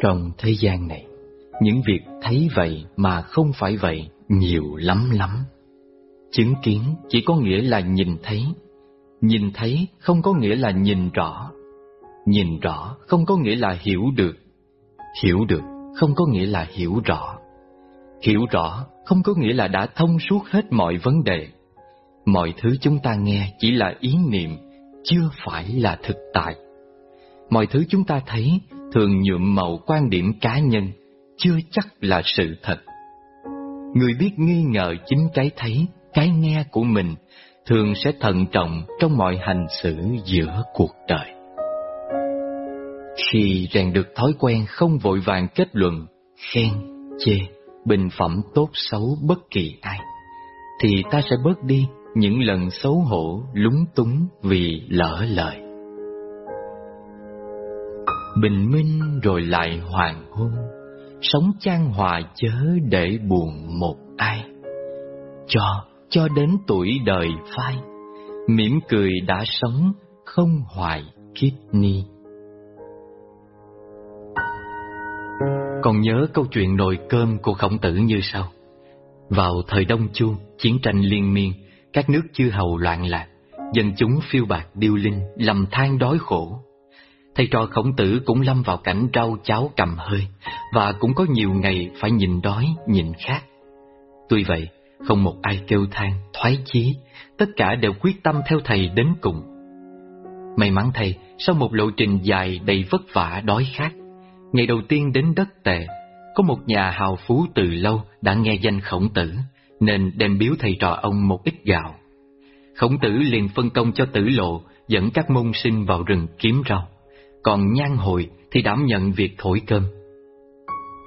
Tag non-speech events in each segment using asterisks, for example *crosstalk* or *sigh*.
Trong thế gian này, những việc thấy vậy mà không phải vậy nhiều lắm lắm. Chứng kiến chỉ có nghĩa là nhìn thấy, nhìn thấy không có nghĩa là nhìn rõ, nhìn rõ không có nghĩa là hiểu được, hiểu được không có nghĩa là hiểu rõ, hiểu rõ không có nghĩa là đã thông suốt hết mọi vấn đề. Mọi thứ chúng ta nghe chỉ là ý niệm, chưa phải là thực tại. Mọi thứ chúng ta thấy thường nhuộm màu quan điểm cá nhân, chưa chắc là sự thật. Người biết nghi ngờ chính cái thấy, cái nghe của mình thường sẽ thận trọng trong mọi hành xử giữa cuộc đời. Khi rèn được thói quen không vội vàng kết luận, khen, chê, bình phẩm tốt xấu bất kỳ ai, thì ta sẽ bớt đi những lần xấu hổ, lúng túng vì lỡ lời. Bình minh rồi lại hoàng hôn, sống chan hòa chớ để buồn một ai. Cho, cho đến tuổi đời phai, mỉm cười đã sống, không hoài kiếp ni. Còn nhớ câu chuyện nồi cơm của khổng tử như sau. Vào thời Đông Chu, chiến tranh liên miên, các nước chư hầu loạn lạc, dân chúng phiêu bạc điêu linh, lầm than đói khổ. Thầy trò khổng tử cũng lâm vào cảnh rau cháo cầm hơi, và cũng có nhiều ngày phải nhìn đói, nhìn khát. Tuy vậy, không một ai kêu than, thoái chí, tất cả đều quyết tâm theo thầy đến cùng. May mắn thầy, sau một lộ trình dài đầy vất vả đói khát, ngày đầu tiên đến đất tề, có một nhà hào phú từ lâu đã nghe danh khổng tử, nên đem biếu thầy trò ông một ít gạo. Khổng tử liền phân công cho tử lộ dẫn các môn sinh vào rừng kiếm rau, còn nhan hồi thì đảm nhận việc thổi cơm.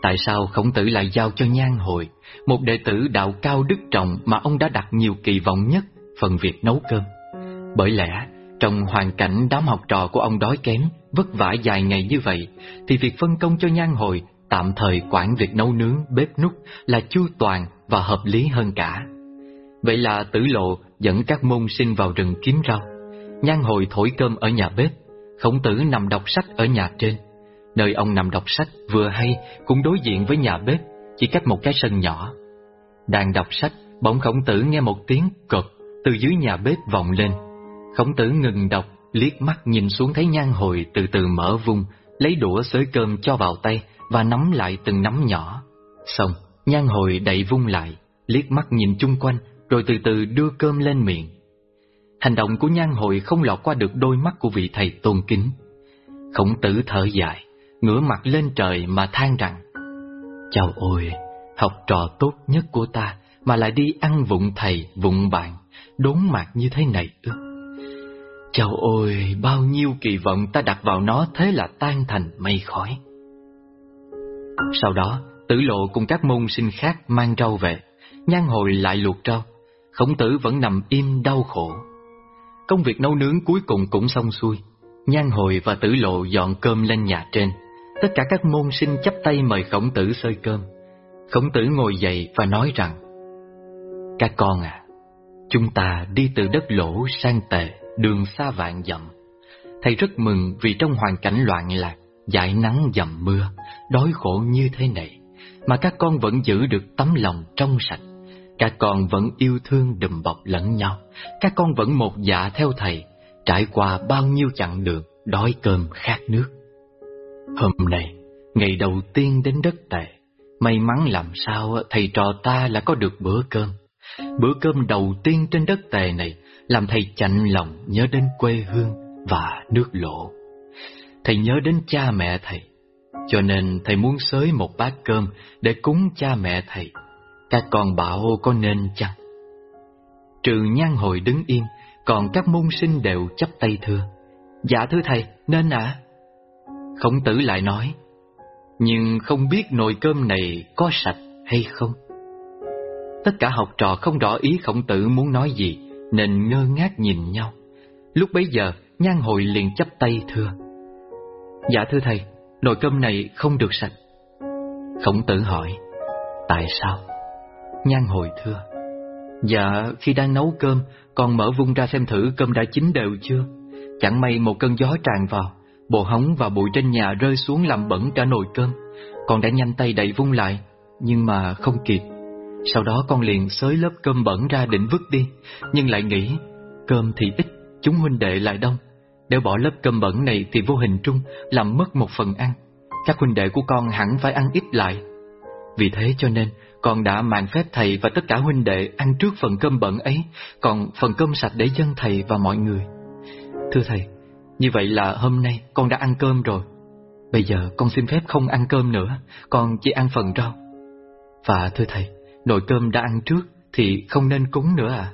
Tại sao khổng tử lại giao cho nhan hồi, một đệ tử đạo cao đức trọng mà ông đã đặt nhiều kỳ vọng nhất phần việc nấu cơm? Bởi lẽ, trong hoàn cảnh đám học trò của ông đói kém, vất vả dài ngày như vậy, thì việc phân công cho nhan hồi tạm thời quản việc nấu nướng, bếp nút là chu toàn và hợp lý hơn cả. Vậy là tử lộ dẫn các môn sinh vào rừng kiếm rau. Nhan hồi thổi cơm ở nhà bếp, khổng tử nằm đọc sách ở nhà trên. Nơi ông nằm đọc sách vừa hay cũng đối diện với nhà bếp, chỉ cách một cái sân nhỏ. Đang đọc sách, bỗng khổng tử nghe một tiếng cộp từ dưới nhà bếp vọng lên. Khổng tử ngừng đọc, liếc mắt nhìn xuống thấy nhan hồi từ từ mở vung, lấy đũa xới cơm cho vào tay và nắm lại từng nắm nhỏ. Xong, nhan hồi đậy vung lại, liếc mắt nhìn chung quanh, rồi từ từ đưa cơm lên miệng. Hành động của nhan hội không lọt qua được đôi mắt của vị thầy tôn kính. Khổng tử thở dài, ngửa mặt lên trời mà than rằng Chào ôi, học trò tốt nhất của ta mà lại đi ăn vụng thầy, vụng bạn, đốn mặt như thế này ư. Chào ôi, bao nhiêu kỳ vọng ta đặt vào nó thế là tan thành mây khói. Sau đó, tử lộ cùng các môn sinh khác mang rau về, nhan hồi lại luộc rau, khổng tử vẫn nằm im đau khổ. Công việc nấu nướng cuối cùng cũng xong xuôi, nhan hồi và tử lộ dọn cơm lên nhà trên. Tất cả các môn sinh chắp tay mời khổng tử sơi cơm. Khổng tử ngồi dậy và nói rằng, Các con à, chúng ta đi từ đất lỗ sang tề, đường xa vạn dặm. Thầy rất mừng vì trong hoàn cảnh loạn lạc, dại nắng dầm mưa, đói khổ như thế này, mà các con vẫn giữ được tấm lòng trong sạch. Các con vẫn yêu thương đùm bọc lẫn nhau, các con vẫn một dạ theo thầy, trải qua bao nhiêu chặng đường, đói cơm khát nước. Hôm nay, ngày đầu tiên đến đất tề, may mắn làm sao thầy trò ta là có được bữa cơm. Bữa cơm đầu tiên trên đất tề này làm thầy chạnh lòng nhớ đến quê hương và nước lộ. Thầy nhớ đến cha mẹ thầy, cho nên thầy muốn xới một bát cơm để cúng cha mẹ thầy. Các con bảo có nên chăng? Trừ nhan hồi đứng yên, còn các môn sinh đều chấp tay thưa. Dạ thưa thầy, nên ạ. Khổng tử lại nói, nhưng không biết nồi cơm này có sạch hay không. Tất cả học trò không rõ ý khổng tử muốn nói gì, nên ngơ ngác nhìn nhau. Lúc bấy giờ, nhan hồi liền chấp tay thưa. Dạ thưa thầy, nồi cơm này không được sạch. Khổng tử hỏi, tại sao? Nhan hồi thưa, dạ khi đang nấu cơm, con mở vung ra xem thử cơm đã chín đều chưa. Chẳng may một cơn gió tràn vào, Bộ hóng và bụi trên nhà rơi xuống làm bẩn cả nồi cơm. Con đã nhanh tay đẩy vung lại, nhưng mà không kịp. Sau đó con liền xới lớp cơm bẩn ra định vứt đi, nhưng lại nghĩ, cơm thì ít, chúng huynh đệ lại đông. Nếu bỏ lớp cơm bẩn này thì vô hình trung làm mất một phần ăn. Các huynh đệ của con hẳn phải ăn ít lại. Vì thế cho nên, con đã mạng phép thầy và tất cả huynh đệ ăn trước phần cơm bẩn ấy, còn phần cơm sạch để dân thầy và mọi người. Thưa thầy, như vậy là hôm nay con đã ăn cơm rồi. Bây giờ con xin phép không ăn cơm nữa, con chỉ ăn phần rau. Và thưa thầy, nồi cơm đã ăn trước thì không nên cúng nữa à?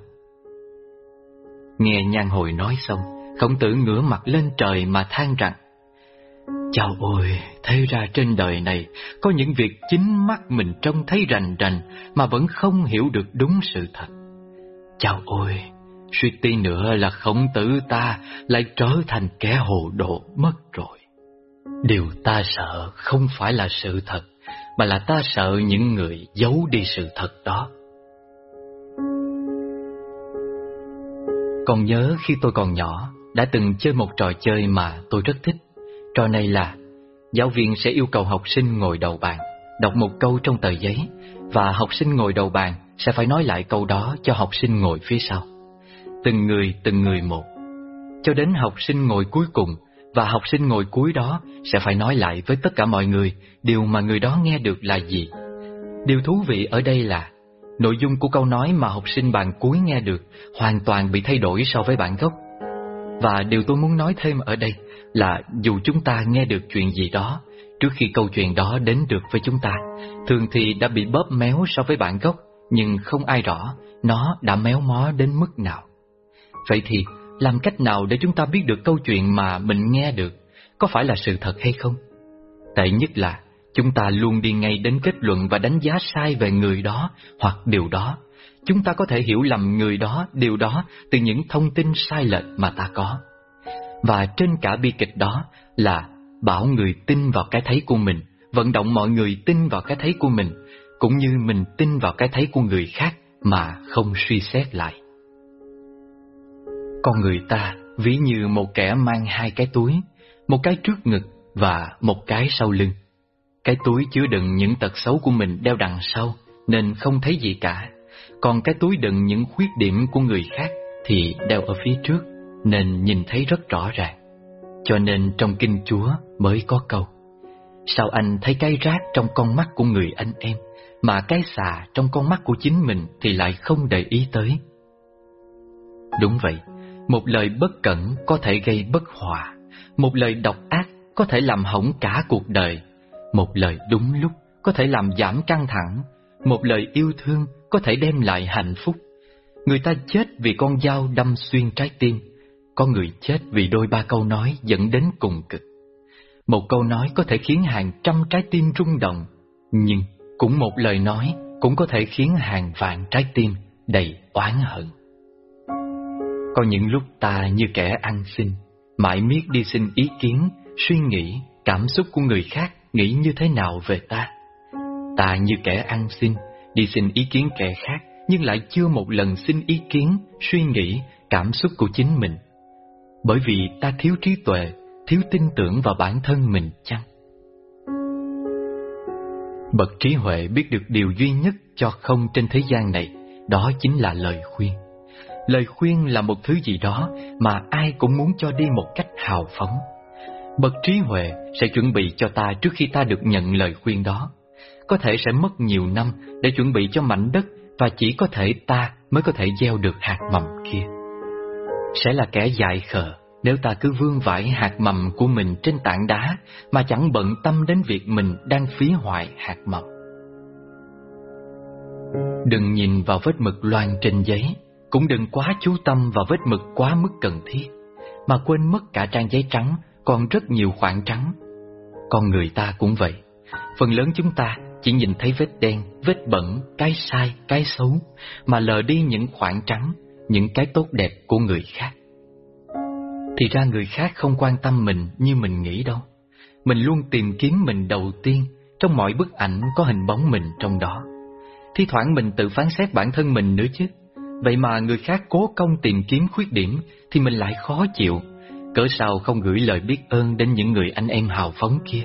Nghe nhan hồi nói xong, khổng tử ngửa mặt lên trời mà than rằng Chào ôi, thế ra trên đời này có những việc chính mắt mình trông thấy rành rành mà vẫn không hiểu được đúng sự thật. Chào ôi, suy tí nữa là khổng tử ta lại trở thành kẻ hồ đồ mất rồi. Điều ta sợ không phải là sự thật, mà là ta sợ những người giấu đi sự thật đó. Còn nhớ khi tôi còn nhỏ, đã từng chơi một trò chơi mà tôi rất thích. Trò này là giáo viên sẽ yêu cầu học sinh ngồi đầu bàn, đọc một câu trong tờ giấy và học sinh ngồi đầu bàn sẽ phải nói lại câu đó cho học sinh ngồi phía sau. Từng người từng người một. Cho đến học sinh ngồi cuối cùng và học sinh ngồi cuối đó sẽ phải nói lại với tất cả mọi người điều mà người đó nghe được là gì. Điều thú vị ở đây là nội dung của câu nói mà học sinh bàn cuối nghe được hoàn toàn bị thay đổi so với bản gốc. Và điều tôi muốn nói thêm ở đây là dù chúng ta nghe được chuyện gì đó trước khi câu chuyện đó đến được với chúng ta, thường thì đã bị bóp méo so với bản gốc, nhưng không ai rõ nó đã méo mó đến mức nào. Vậy thì, làm cách nào để chúng ta biết được câu chuyện mà mình nghe được có phải là sự thật hay không? Tệ nhất là chúng ta luôn đi ngay đến kết luận và đánh giá sai về người đó hoặc điều đó. Chúng ta có thể hiểu lầm người đó, điều đó từ những thông tin sai lệch mà ta có. Và trên cả bi kịch đó là bảo người tin vào cái thấy của mình, vận động mọi người tin vào cái thấy của mình, cũng như mình tin vào cái thấy của người khác mà không suy xét lại. Con người ta ví như một kẻ mang hai cái túi, một cái trước ngực và một cái sau lưng. Cái túi chứa đựng những tật xấu của mình đeo đằng sau nên không thấy gì cả, còn cái túi đựng những khuyết điểm của người khác thì đeo ở phía trước, nên nhìn thấy rất rõ ràng. Cho nên trong kinh Chúa mới có câu, Sao anh thấy cái rác trong con mắt của người anh em, Mà cái xà trong con mắt của chính mình Thì lại không để ý tới Đúng vậy, Một lời bất cẩn có thể gây bất hòa, Một lời độc ác có thể làm hỏng cả cuộc đời, Một lời đúng lúc có thể làm giảm căng thẳng, Một lời yêu thương có thể đem lại hạnh phúc Người ta chết vì con dao đâm xuyên trái tim có người chết vì đôi ba câu nói dẫn đến cùng cực. Một câu nói có thể khiến hàng trăm trái tim rung động, nhưng cũng một lời nói cũng có thể khiến hàng vạn trái tim đầy oán hận. Có những lúc ta như kẻ ăn xin, mãi miết đi xin ý kiến, suy nghĩ, cảm xúc của người khác nghĩ như thế nào về ta. Ta như kẻ ăn xin, đi xin ý kiến kẻ khác, nhưng lại chưa một lần xin ý kiến, suy nghĩ, cảm xúc của chính mình bởi vì ta thiếu trí tuệ, thiếu tin tưởng vào bản thân mình chăng? Bậc trí huệ biết được điều duy nhất cho không trên thế gian này, đó chính là lời khuyên. Lời khuyên là một thứ gì đó mà ai cũng muốn cho đi một cách hào phóng. Bậc trí huệ sẽ chuẩn bị cho ta trước khi ta được nhận lời khuyên đó. Có thể sẽ mất nhiều năm để chuẩn bị cho mảnh đất và chỉ có thể ta mới có thể gieo được hạt mầm kia sẽ là kẻ dại khờ nếu ta cứ vương vãi hạt mầm của mình trên tảng đá mà chẳng bận tâm đến việc mình đang phí hoại hạt mầm. Đừng nhìn vào vết mực loang trên giấy, cũng đừng quá chú tâm vào vết mực quá mức cần thiết, mà quên mất cả trang giấy trắng còn rất nhiều khoảng trắng. Con người ta cũng vậy, phần lớn chúng ta chỉ nhìn thấy vết đen, vết bẩn, cái sai, cái xấu, mà lờ đi những khoảng trắng những cái tốt đẹp của người khác. Thì ra người khác không quan tâm mình như mình nghĩ đâu. Mình luôn tìm kiếm mình đầu tiên trong mọi bức ảnh có hình bóng mình trong đó. Thi thoảng mình tự phán xét bản thân mình nữa chứ. Vậy mà người khác cố công tìm kiếm khuyết điểm thì mình lại khó chịu. Cớ sao không gửi lời biết ơn đến những người anh em hào phóng kia?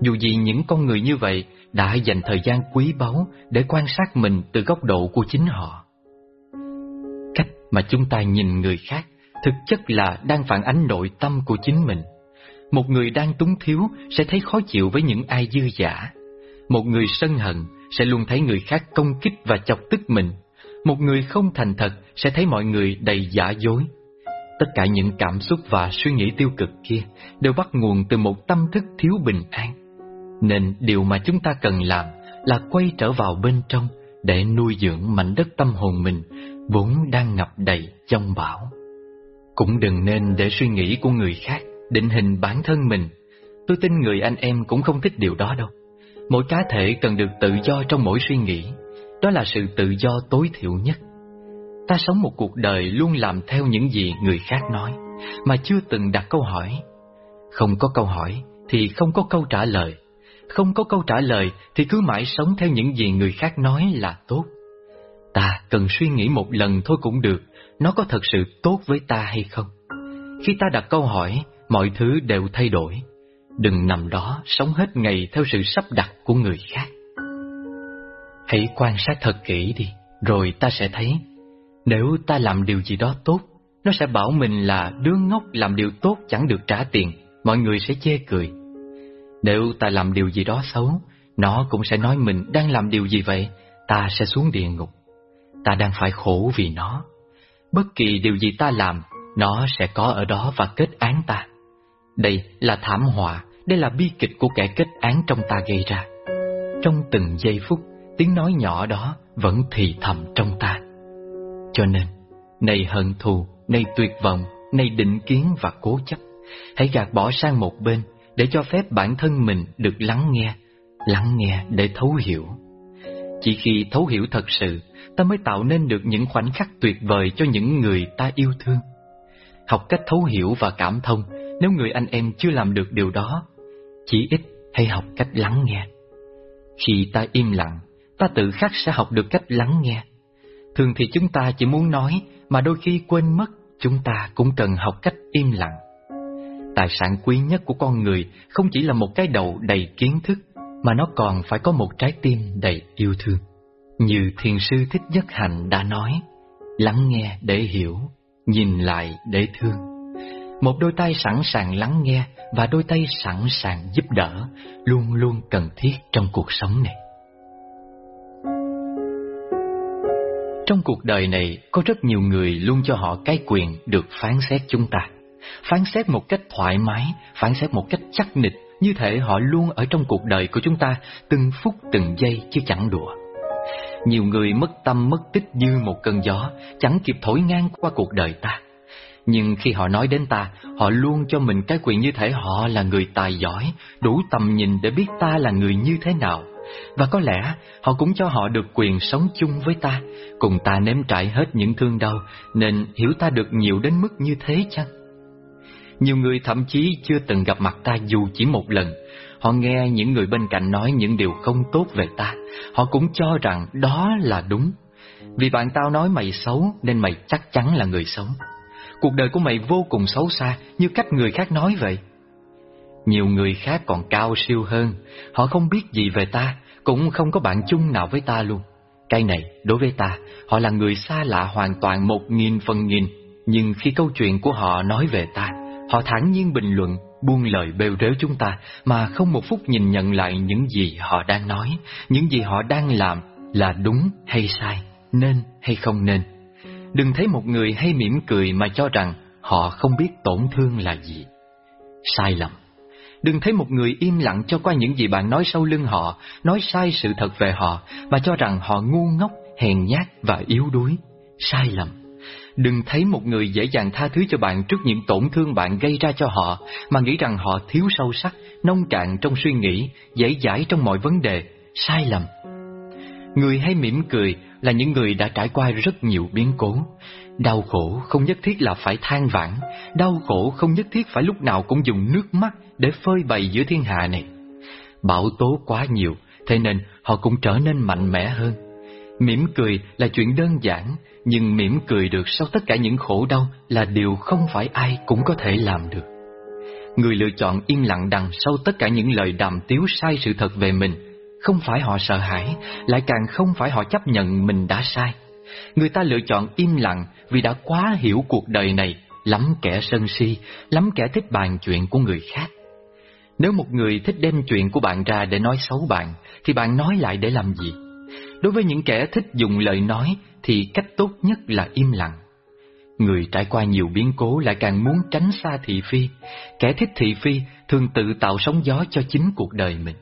Dù gì những con người như vậy đã dành thời gian quý báu để quan sát mình từ góc độ của chính họ. Cách mà chúng ta nhìn người khác thực chất là đang phản ánh nội tâm của chính mình. Một người đang túng thiếu sẽ thấy khó chịu với những ai dư giả. Một người sân hận sẽ luôn thấy người khác công kích và chọc tức mình. Một người không thành thật sẽ thấy mọi người đầy giả dối. Tất cả những cảm xúc và suy nghĩ tiêu cực kia đều bắt nguồn từ một tâm thức thiếu bình an. Nên điều mà chúng ta cần làm là quay trở vào bên trong để nuôi dưỡng mảnh đất tâm hồn mình vốn đang ngập đầy trong bão. Cũng đừng nên để suy nghĩ của người khác định hình bản thân mình. Tôi tin người anh em cũng không thích điều đó đâu. Mỗi cá thể cần được tự do trong mỗi suy nghĩ. Đó là sự tự do tối thiểu nhất. Ta sống một cuộc đời luôn làm theo những gì người khác nói, mà chưa từng đặt câu hỏi. Không có câu hỏi thì không có câu trả lời. Không có câu trả lời thì cứ mãi sống theo những gì người khác nói là tốt. Ta cần suy nghĩ một lần thôi cũng được, nó có thật sự tốt với ta hay không. Khi ta đặt câu hỏi, mọi thứ đều thay đổi. Đừng nằm đó sống hết ngày theo sự sắp đặt của người khác. Hãy quan sát thật kỹ đi, rồi ta sẽ thấy. Nếu ta làm điều gì đó tốt, nó sẽ bảo mình là đứa ngốc làm điều tốt chẳng được trả tiền, mọi người sẽ chê cười. Nếu ta làm điều gì đó xấu, nó cũng sẽ nói mình đang làm điều gì vậy, ta sẽ xuống địa ngục. Ta đang phải khổ vì nó. Bất kỳ điều gì ta làm, nó sẽ có ở đó và kết án ta. Đây là thảm họa, đây là bi kịch của kẻ kết án trong ta gây ra. Trong từng giây phút, tiếng nói nhỏ đó vẫn thì thầm trong ta. Cho nên, này hận thù, này tuyệt vọng, này định kiến và cố chấp, hãy gạt bỏ sang một bên để cho phép bản thân mình được lắng nghe, lắng nghe để thấu hiểu. Chỉ khi thấu hiểu thật sự, ta mới tạo nên được những khoảnh khắc tuyệt vời cho những người ta yêu thương. Học cách thấu hiểu và cảm thông nếu người anh em chưa làm được điều đó, chỉ ít hay học cách lắng nghe. Khi ta im lặng, ta tự khắc sẽ học được cách lắng nghe. Thường thì chúng ta chỉ muốn nói, mà đôi khi quên mất, chúng ta cũng cần học cách im lặng. Tài sản quý nhất của con người không chỉ là một cái đầu đầy kiến thức, mà nó còn phải có một trái tim đầy yêu thương. Như thiền sư Thích Nhất Hạnh đã nói, lắng nghe để hiểu, nhìn lại để thương. Một đôi tay sẵn sàng lắng nghe và đôi tay sẵn sàng giúp đỡ luôn luôn cần thiết trong cuộc sống này. Trong cuộc đời này có rất nhiều người luôn cho họ cái quyền được phán xét chúng ta. Phán xét một cách thoải mái, phán xét một cách chắc nịch, như thể họ luôn ở trong cuộc đời của chúng ta từng phút từng giây chứ chẳng đùa. Nhiều người mất tâm mất tích như một cơn gió, chẳng kịp thổi ngang qua cuộc đời ta. Nhưng khi họ nói đến ta, họ luôn cho mình cái quyền như thể họ là người tài giỏi, đủ tầm nhìn để biết ta là người như thế nào. Và có lẽ họ cũng cho họ được quyền sống chung với ta, cùng ta nếm trải hết những thương đau, nên hiểu ta được nhiều đến mức như thế chăng? Nhiều người thậm chí chưa từng gặp mặt ta dù chỉ một lần, Họ nghe những người bên cạnh nói những điều không tốt về ta, họ cũng cho rằng đó là đúng. Vì bạn tao nói mày xấu nên mày chắc chắn là người xấu. Cuộc đời của mày vô cùng xấu xa như cách người khác nói vậy. Nhiều người khác còn cao siêu hơn, họ không biết gì về ta, cũng không có bạn chung nào với ta luôn. Cái này, đối với ta, họ là người xa lạ hoàn toàn một nghìn phần nghìn. Nhưng khi câu chuyện của họ nói về ta, họ thản nhiên bình luận buông lời bêu rếu chúng ta mà không một phút nhìn nhận lại những gì họ đang nói, những gì họ đang làm là đúng hay sai, nên hay không nên. Đừng thấy một người hay mỉm cười mà cho rằng họ không biết tổn thương là gì. Sai lầm. Đừng thấy một người im lặng cho qua những gì bạn nói sau lưng họ, nói sai sự thật về họ, mà cho rằng họ ngu ngốc, hèn nhát và yếu đuối. Sai lầm. Đừng thấy một người dễ dàng tha thứ cho bạn trước những tổn thương bạn gây ra cho họ, mà nghĩ rằng họ thiếu sâu sắc, nông cạn trong suy nghĩ, dễ dãi trong mọi vấn đề, sai lầm. Người hay mỉm cười là những người đã trải qua rất nhiều biến cố. Đau khổ không nhất thiết là phải than vãn, đau khổ không nhất thiết phải lúc nào cũng dùng nước mắt để phơi bày giữa thiên hạ này. Bão tố quá nhiều, thế nên họ cũng trở nên mạnh mẽ hơn. Mỉm cười là chuyện đơn giản, nhưng mỉm cười được sau tất cả những khổ đau là điều không phải ai cũng có thể làm được. Người lựa chọn im lặng đằng sau tất cả những lời đàm tiếu sai sự thật về mình, không phải họ sợ hãi, lại càng không phải họ chấp nhận mình đã sai. Người ta lựa chọn im lặng vì đã quá hiểu cuộc đời này, lắm kẻ sân si, lắm kẻ thích bàn chuyện của người khác. Nếu một người thích đem chuyện của bạn ra để nói xấu bạn, thì bạn nói lại để làm gì? Đối với những kẻ thích dùng lời nói, thì cách tốt nhất là im lặng. Người trải qua nhiều biến cố lại càng muốn tránh xa thị phi. Kẻ thích thị phi thường tự tạo sóng gió cho chính cuộc đời mình.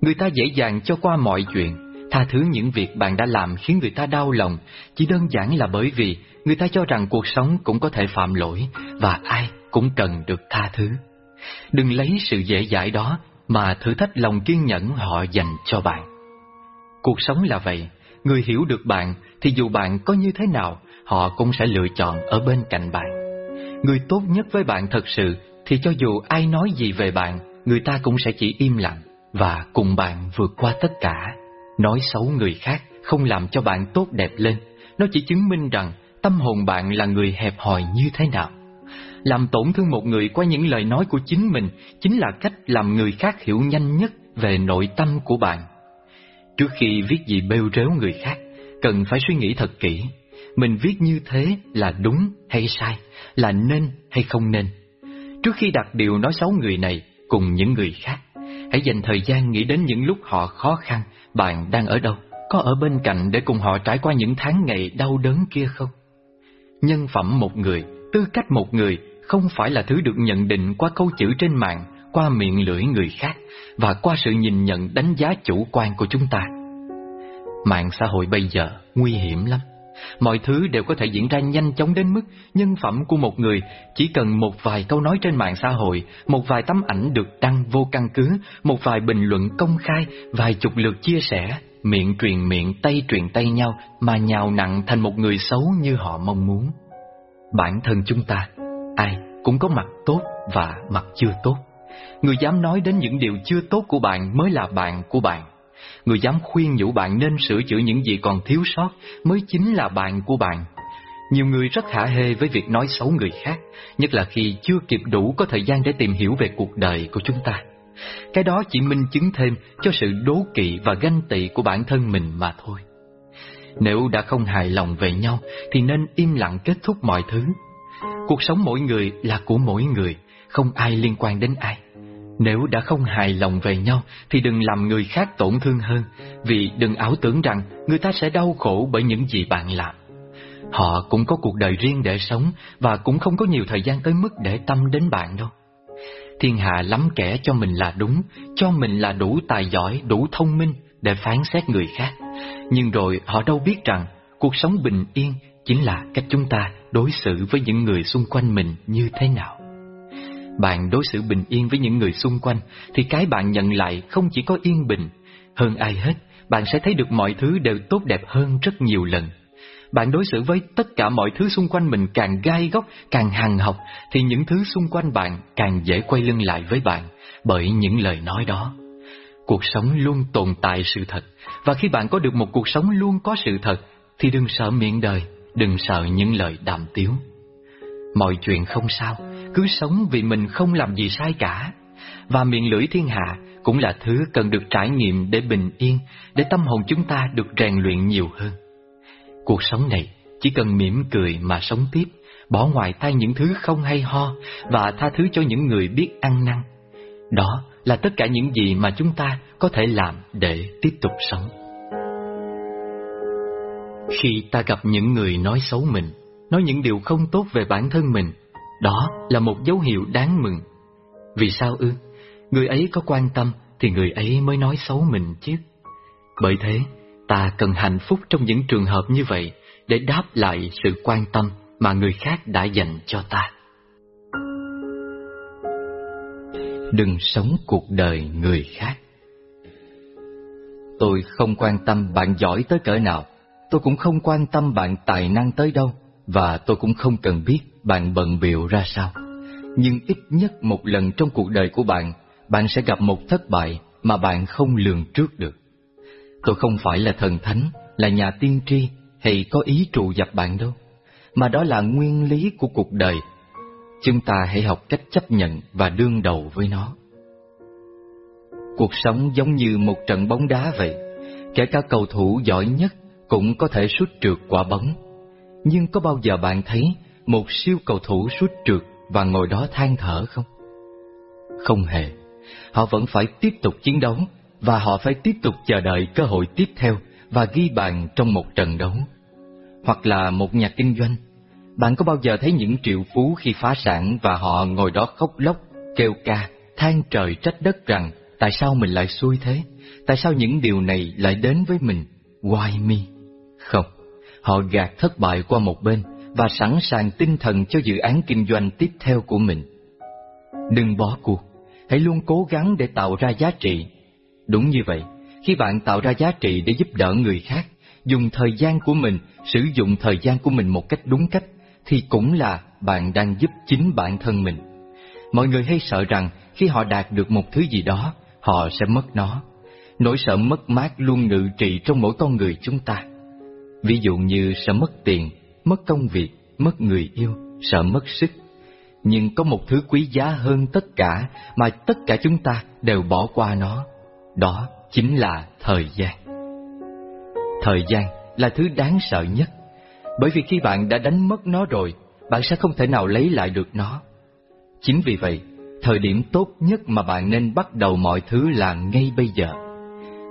Người ta dễ dàng cho qua mọi chuyện, tha thứ những việc bạn đã làm khiến người ta đau lòng, chỉ đơn giản là bởi vì người ta cho rằng cuộc sống cũng có thể phạm lỗi và ai cũng cần được tha thứ. Đừng lấy sự dễ dãi đó mà thử thách lòng kiên nhẫn họ dành cho bạn. Cuộc sống là vậy, người hiểu được bạn thì dù bạn có như thế nào, họ cũng sẽ lựa chọn ở bên cạnh bạn. Người tốt nhất với bạn thật sự thì cho dù ai nói gì về bạn, người ta cũng sẽ chỉ im lặng và cùng bạn vượt qua tất cả. Nói xấu người khác không làm cho bạn tốt đẹp lên, nó chỉ chứng minh rằng tâm hồn bạn là người hẹp hòi như thế nào. Làm tổn thương một người qua những lời nói của chính mình chính là cách làm người khác hiểu nhanh nhất về nội tâm của bạn. Trước khi viết gì bêu rếu người khác, cần phải suy nghĩ thật kỹ. Mình viết như thế là đúng hay sai, là nên hay không nên. Trước khi đặt điều nói xấu người này cùng những người khác, hãy dành thời gian nghĩ đến những lúc họ khó khăn, bạn đang ở đâu, có ở bên cạnh để cùng họ trải qua những tháng ngày đau đớn kia không? Nhân phẩm một người, tư cách một người không phải là thứ được nhận định qua câu chữ trên mạng, qua miệng lưỡi người khác và qua sự nhìn nhận đánh giá chủ quan của chúng ta. Mạng xã hội bây giờ nguy hiểm lắm. Mọi thứ đều có thể diễn ra nhanh chóng đến mức nhân phẩm của một người chỉ cần một vài câu nói trên mạng xã hội, một vài tấm ảnh được đăng vô căn cứ, một vài bình luận công khai, vài chục lượt chia sẻ, miệng truyền miệng, tay truyền tay nhau mà nhào nặng thành một người xấu như họ mong muốn. Bản thân chúng ta, ai cũng có mặt tốt và mặt chưa tốt. Người dám nói đến những điều chưa tốt của bạn mới là bạn của bạn. Người dám khuyên nhủ bạn nên sửa chữa những gì còn thiếu sót mới chính là bạn của bạn. Nhiều người rất hả hê với việc nói xấu người khác, nhất là khi chưa kịp đủ có thời gian để tìm hiểu về cuộc đời của chúng ta. Cái đó chỉ minh chứng thêm cho sự đố kỵ và ganh tị của bản thân mình mà thôi. Nếu đã không hài lòng về nhau thì nên im lặng kết thúc mọi thứ. Cuộc sống mỗi người là của mỗi người, không ai liên quan đến ai. Nếu đã không hài lòng về nhau thì đừng làm người khác tổn thương hơn, vì đừng ảo tưởng rằng người ta sẽ đau khổ bởi những gì bạn làm. Họ cũng có cuộc đời riêng để sống và cũng không có nhiều thời gian tới mức để tâm đến bạn đâu. Thiên hạ lắm kẻ cho mình là đúng, cho mình là đủ tài giỏi, đủ thông minh để phán xét người khác. Nhưng rồi họ đâu biết rằng cuộc sống bình yên chính là cách chúng ta đối xử với những người xung quanh mình như thế nào. Bạn đối xử bình yên với những người xung quanh thì cái bạn nhận lại không chỉ có yên bình, hơn ai hết, bạn sẽ thấy được mọi thứ đều tốt đẹp hơn rất nhiều lần. Bạn đối xử với tất cả mọi thứ xung quanh mình càng gai góc, càng hằn học thì những thứ xung quanh bạn càng dễ quay lưng lại với bạn bởi những lời nói đó. Cuộc sống luôn tồn tại sự thật và khi bạn có được một cuộc sống luôn có sự thật thì đừng sợ miệng đời, đừng sợ những lời đàm tiếu. Mọi chuyện không sao, cứ sống vì mình không làm gì sai cả. Và miệng lưỡi thiên hạ cũng là thứ cần được trải nghiệm để bình yên, để tâm hồn chúng ta được rèn luyện nhiều hơn. Cuộc sống này chỉ cần mỉm cười mà sống tiếp, bỏ ngoài tay những thứ không hay ho và tha thứ cho những người biết ăn năn. Đó là tất cả những gì mà chúng ta có thể làm để tiếp tục sống. Khi ta gặp những người nói xấu mình, nói những điều không tốt về bản thân mình, đó là một dấu hiệu đáng mừng. Vì sao ư? Người ấy có quan tâm thì người ấy mới nói xấu mình chứ. Bởi thế, ta cần hạnh phúc trong những trường hợp như vậy để đáp lại sự quan tâm mà người khác đã dành cho ta. Đừng sống cuộc đời người khác. Tôi không quan tâm bạn giỏi tới cỡ nào, tôi cũng không quan tâm bạn tài năng tới đâu, và tôi cũng không cần biết bạn bận biệu ra sao. Nhưng ít nhất một lần trong cuộc đời của bạn, bạn sẽ gặp một thất bại mà bạn không lường trước được. Tôi không phải là thần thánh, là nhà tiên tri, hay có ý trù dập bạn đâu, mà đó là nguyên lý của cuộc đời. Chúng ta hãy học cách chấp nhận và đương đầu với nó. Cuộc sống giống như một trận bóng đá vậy, kể cả cầu thủ giỏi nhất cũng có thể sút trượt quả bóng. Nhưng có bao giờ bạn thấy một siêu cầu thủ sút trượt và ngồi đó than thở không? Không hề. Họ vẫn phải tiếp tục chiến đấu và họ phải tiếp tục chờ đợi cơ hội tiếp theo và ghi bàn trong một trận đấu. Hoặc là một nhà kinh doanh. Bạn có bao giờ thấy những triệu phú khi phá sản và họ ngồi đó khóc lóc, kêu ca, than trời trách đất rằng tại sao mình lại xui thế? Tại sao những điều này lại đến với mình? Why me? Không, họ gạt thất bại qua một bên và sẵn sàng tinh thần cho dự án kinh doanh tiếp theo của mình. Đừng bỏ cuộc, hãy luôn cố gắng để tạo ra giá trị. Đúng như vậy, khi bạn tạo ra giá trị để giúp đỡ người khác, dùng thời gian của mình, sử dụng thời gian của mình một cách đúng cách, thì cũng là bạn đang giúp chính bản thân mình. Mọi người hay sợ rằng khi họ đạt được một thứ gì đó, họ sẽ mất nó. Nỗi sợ mất mát luôn ngự trị trong mỗi con người chúng ta. Ví dụ như sợ mất tiền, mất công việc, mất người yêu, sợ mất sức. Nhưng có một thứ quý giá hơn tất cả mà tất cả chúng ta đều bỏ qua nó. Đó chính là thời gian. Thời gian là thứ đáng sợ nhất. Bởi vì khi bạn đã đánh mất nó rồi, bạn sẽ không thể nào lấy lại được nó. Chính vì vậy, thời điểm tốt nhất mà bạn nên bắt đầu mọi thứ là ngay bây giờ.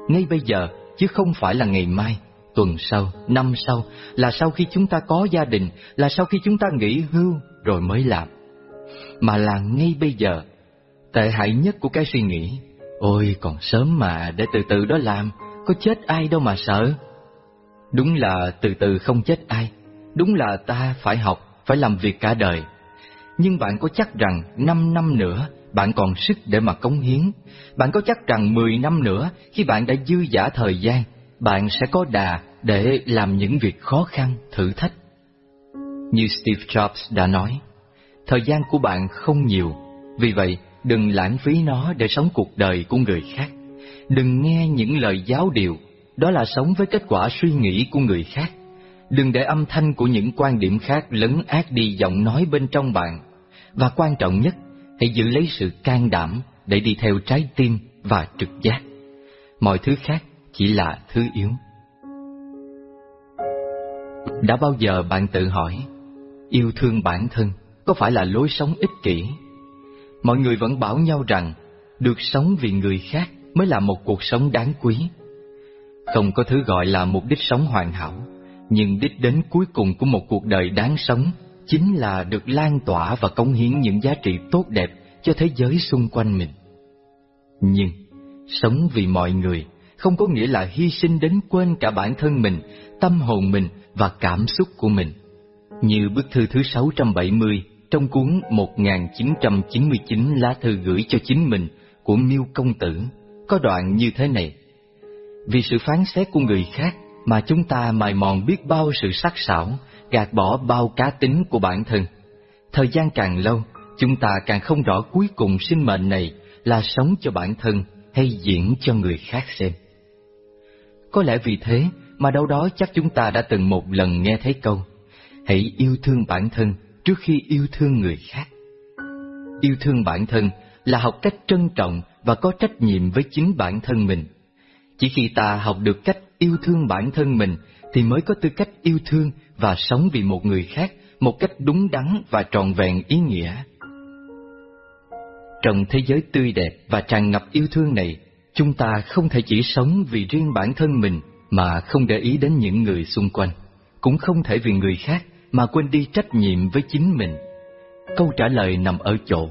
Ngay bây giờ, chứ không phải là ngày mai, tuần sau, năm sau, là sau khi chúng ta có gia đình, là sau khi chúng ta nghỉ hưu rồi mới làm. Mà là ngay bây giờ, tệ hại nhất của cái suy nghĩ, ôi còn sớm mà để từ từ đó làm, có chết ai đâu mà sợ. Đúng là từ từ không chết ai, đúng là ta phải học, phải làm việc cả đời. Nhưng bạn có chắc rằng 5 năm nữa bạn còn sức để mà cống hiến? Bạn có chắc rằng 10 năm nữa khi bạn đã dư giả thời gian, bạn sẽ có đà để làm những việc khó khăn, thử thách? Như Steve Jobs đã nói, thời gian của bạn không nhiều, vì vậy đừng lãng phí nó để sống cuộc đời của người khác. Đừng nghe những lời giáo điều, đó là sống với kết quả suy nghĩ của người khác. Đừng để âm thanh của những quan điểm khác lấn át đi giọng nói bên trong bạn. Và quan trọng nhất, hãy giữ lấy sự can đảm để đi theo trái tim và trực giác. Mọi thứ khác chỉ là thứ yếu. Đã bao giờ bạn tự hỏi, yêu thương bản thân có phải là lối sống ích kỷ? Mọi người vẫn bảo nhau rằng, được sống vì người khác mới là một cuộc sống đáng quý. Không có thứ gọi là mục đích sống hoàn hảo, nhưng đích đến cuối cùng của một cuộc đời đáng sống chính là được lan tỏa và cống hiến những giá trị tốt đẹp cho thế giới xung quanh mình. Nhưng, sống vì mọi người không có nghĩa là hy sinh đến quên cả bản thân mình, tâm hồn mình và cảm xúc của mình. Như bức thư thứ 670 trong cuốn 1999 lá thư gửi cho chính mình của Miêu Công Tử, có đoạn như thế này. Vì sự phán xét của người khác mà chúng ta mài mòn biết bao sự sắc sảo, gạt bỏ bao cá tính của bản thân. Thời gian càng lâu, chúng ta càng không rõ cuối cùng sinh mệnh này là sống cho bản thân hay diễn cho người khác xem. Có lẽ vì thế mà đâu đó chắc chúng ta đã từng một lần nghe thấy câu Hãy yêu thương bản thân trước khi yêu thương người khác. Yêu thương bản thân là học cách trân trọng và có trách nhiệm với chính bản thân mình. Chỉ khi ta học được cách yêu thương bản thân mình thì mới có tư cách yêu thương và sống vì một người khác một cách đúng đắn và trọn vẹn ý nghĩa. Trong thế giới tươi đẹp và tràn ngập yêu thương này, chúng ta không thể chỉ sống vì riêng bản thân mình mà không để ý đến những người xung quanh, cũng không thể vì người khác mà quên đi trách nhiệm với chính mình. Câu trả lời nằm ở chỗ,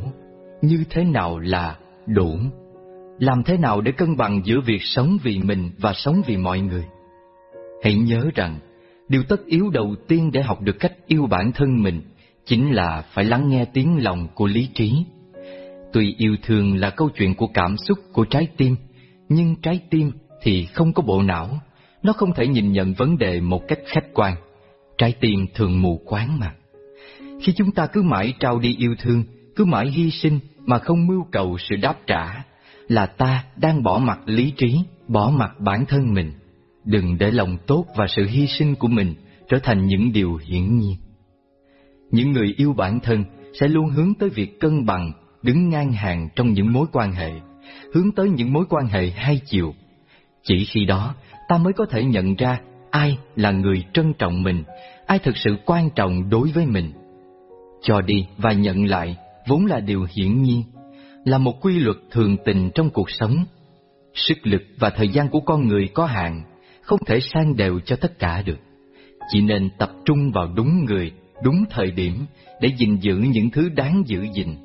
như thế nào là đủ? Làm thế nào để cân bằng giữa việc sống vì mình và sống vì mọi người? Hãy nhớ rằng, điều tất yếu đầu tiên để học được cách yêu bản thân mình chính là phải lắng nghe tiếng lòng của lý trí. Tuy yêu thương là câu chuyện của cảm xúc của trái tim, nhưng trái tim thì không có bộ não, nó không thể nhìn nhận vấn đề một cách khách quan. Trái tim thường mù quáng mà. Khi chúng ta cứ mãi trao đi yêu thương, cứ mãi hy sinh mà không mưu cầu sự đáp trả, là ta đang bỏ mặt lý trí, bỏ mặt bản thân mình. Đừng để lòng tốt và sự hy sinh của mình trở thành những điều hiển nhiên. Những người yêu bản thân sẽ luôn hướng tới việc cân bằng, đứng ngang hàng trong những mối quan hệ, hướng tới những mối quan hệ hai chiều. Chỉ khi đó, ta mới có thể nhận ra ai là người trân trọng mình, ai thực sự quan trọng đối với mình. Cho đi và nhận lại vốn là điều hiển nhiên, là một quy luật thường tình trong cuộc sống. Sức lực và thời gian của con người có hạn, không thể sang đều cho tất cả được. Chỉ nên tập trung vào đúng người, đúng thời điểm để gìn giữ những thứ đáng giữ gìn.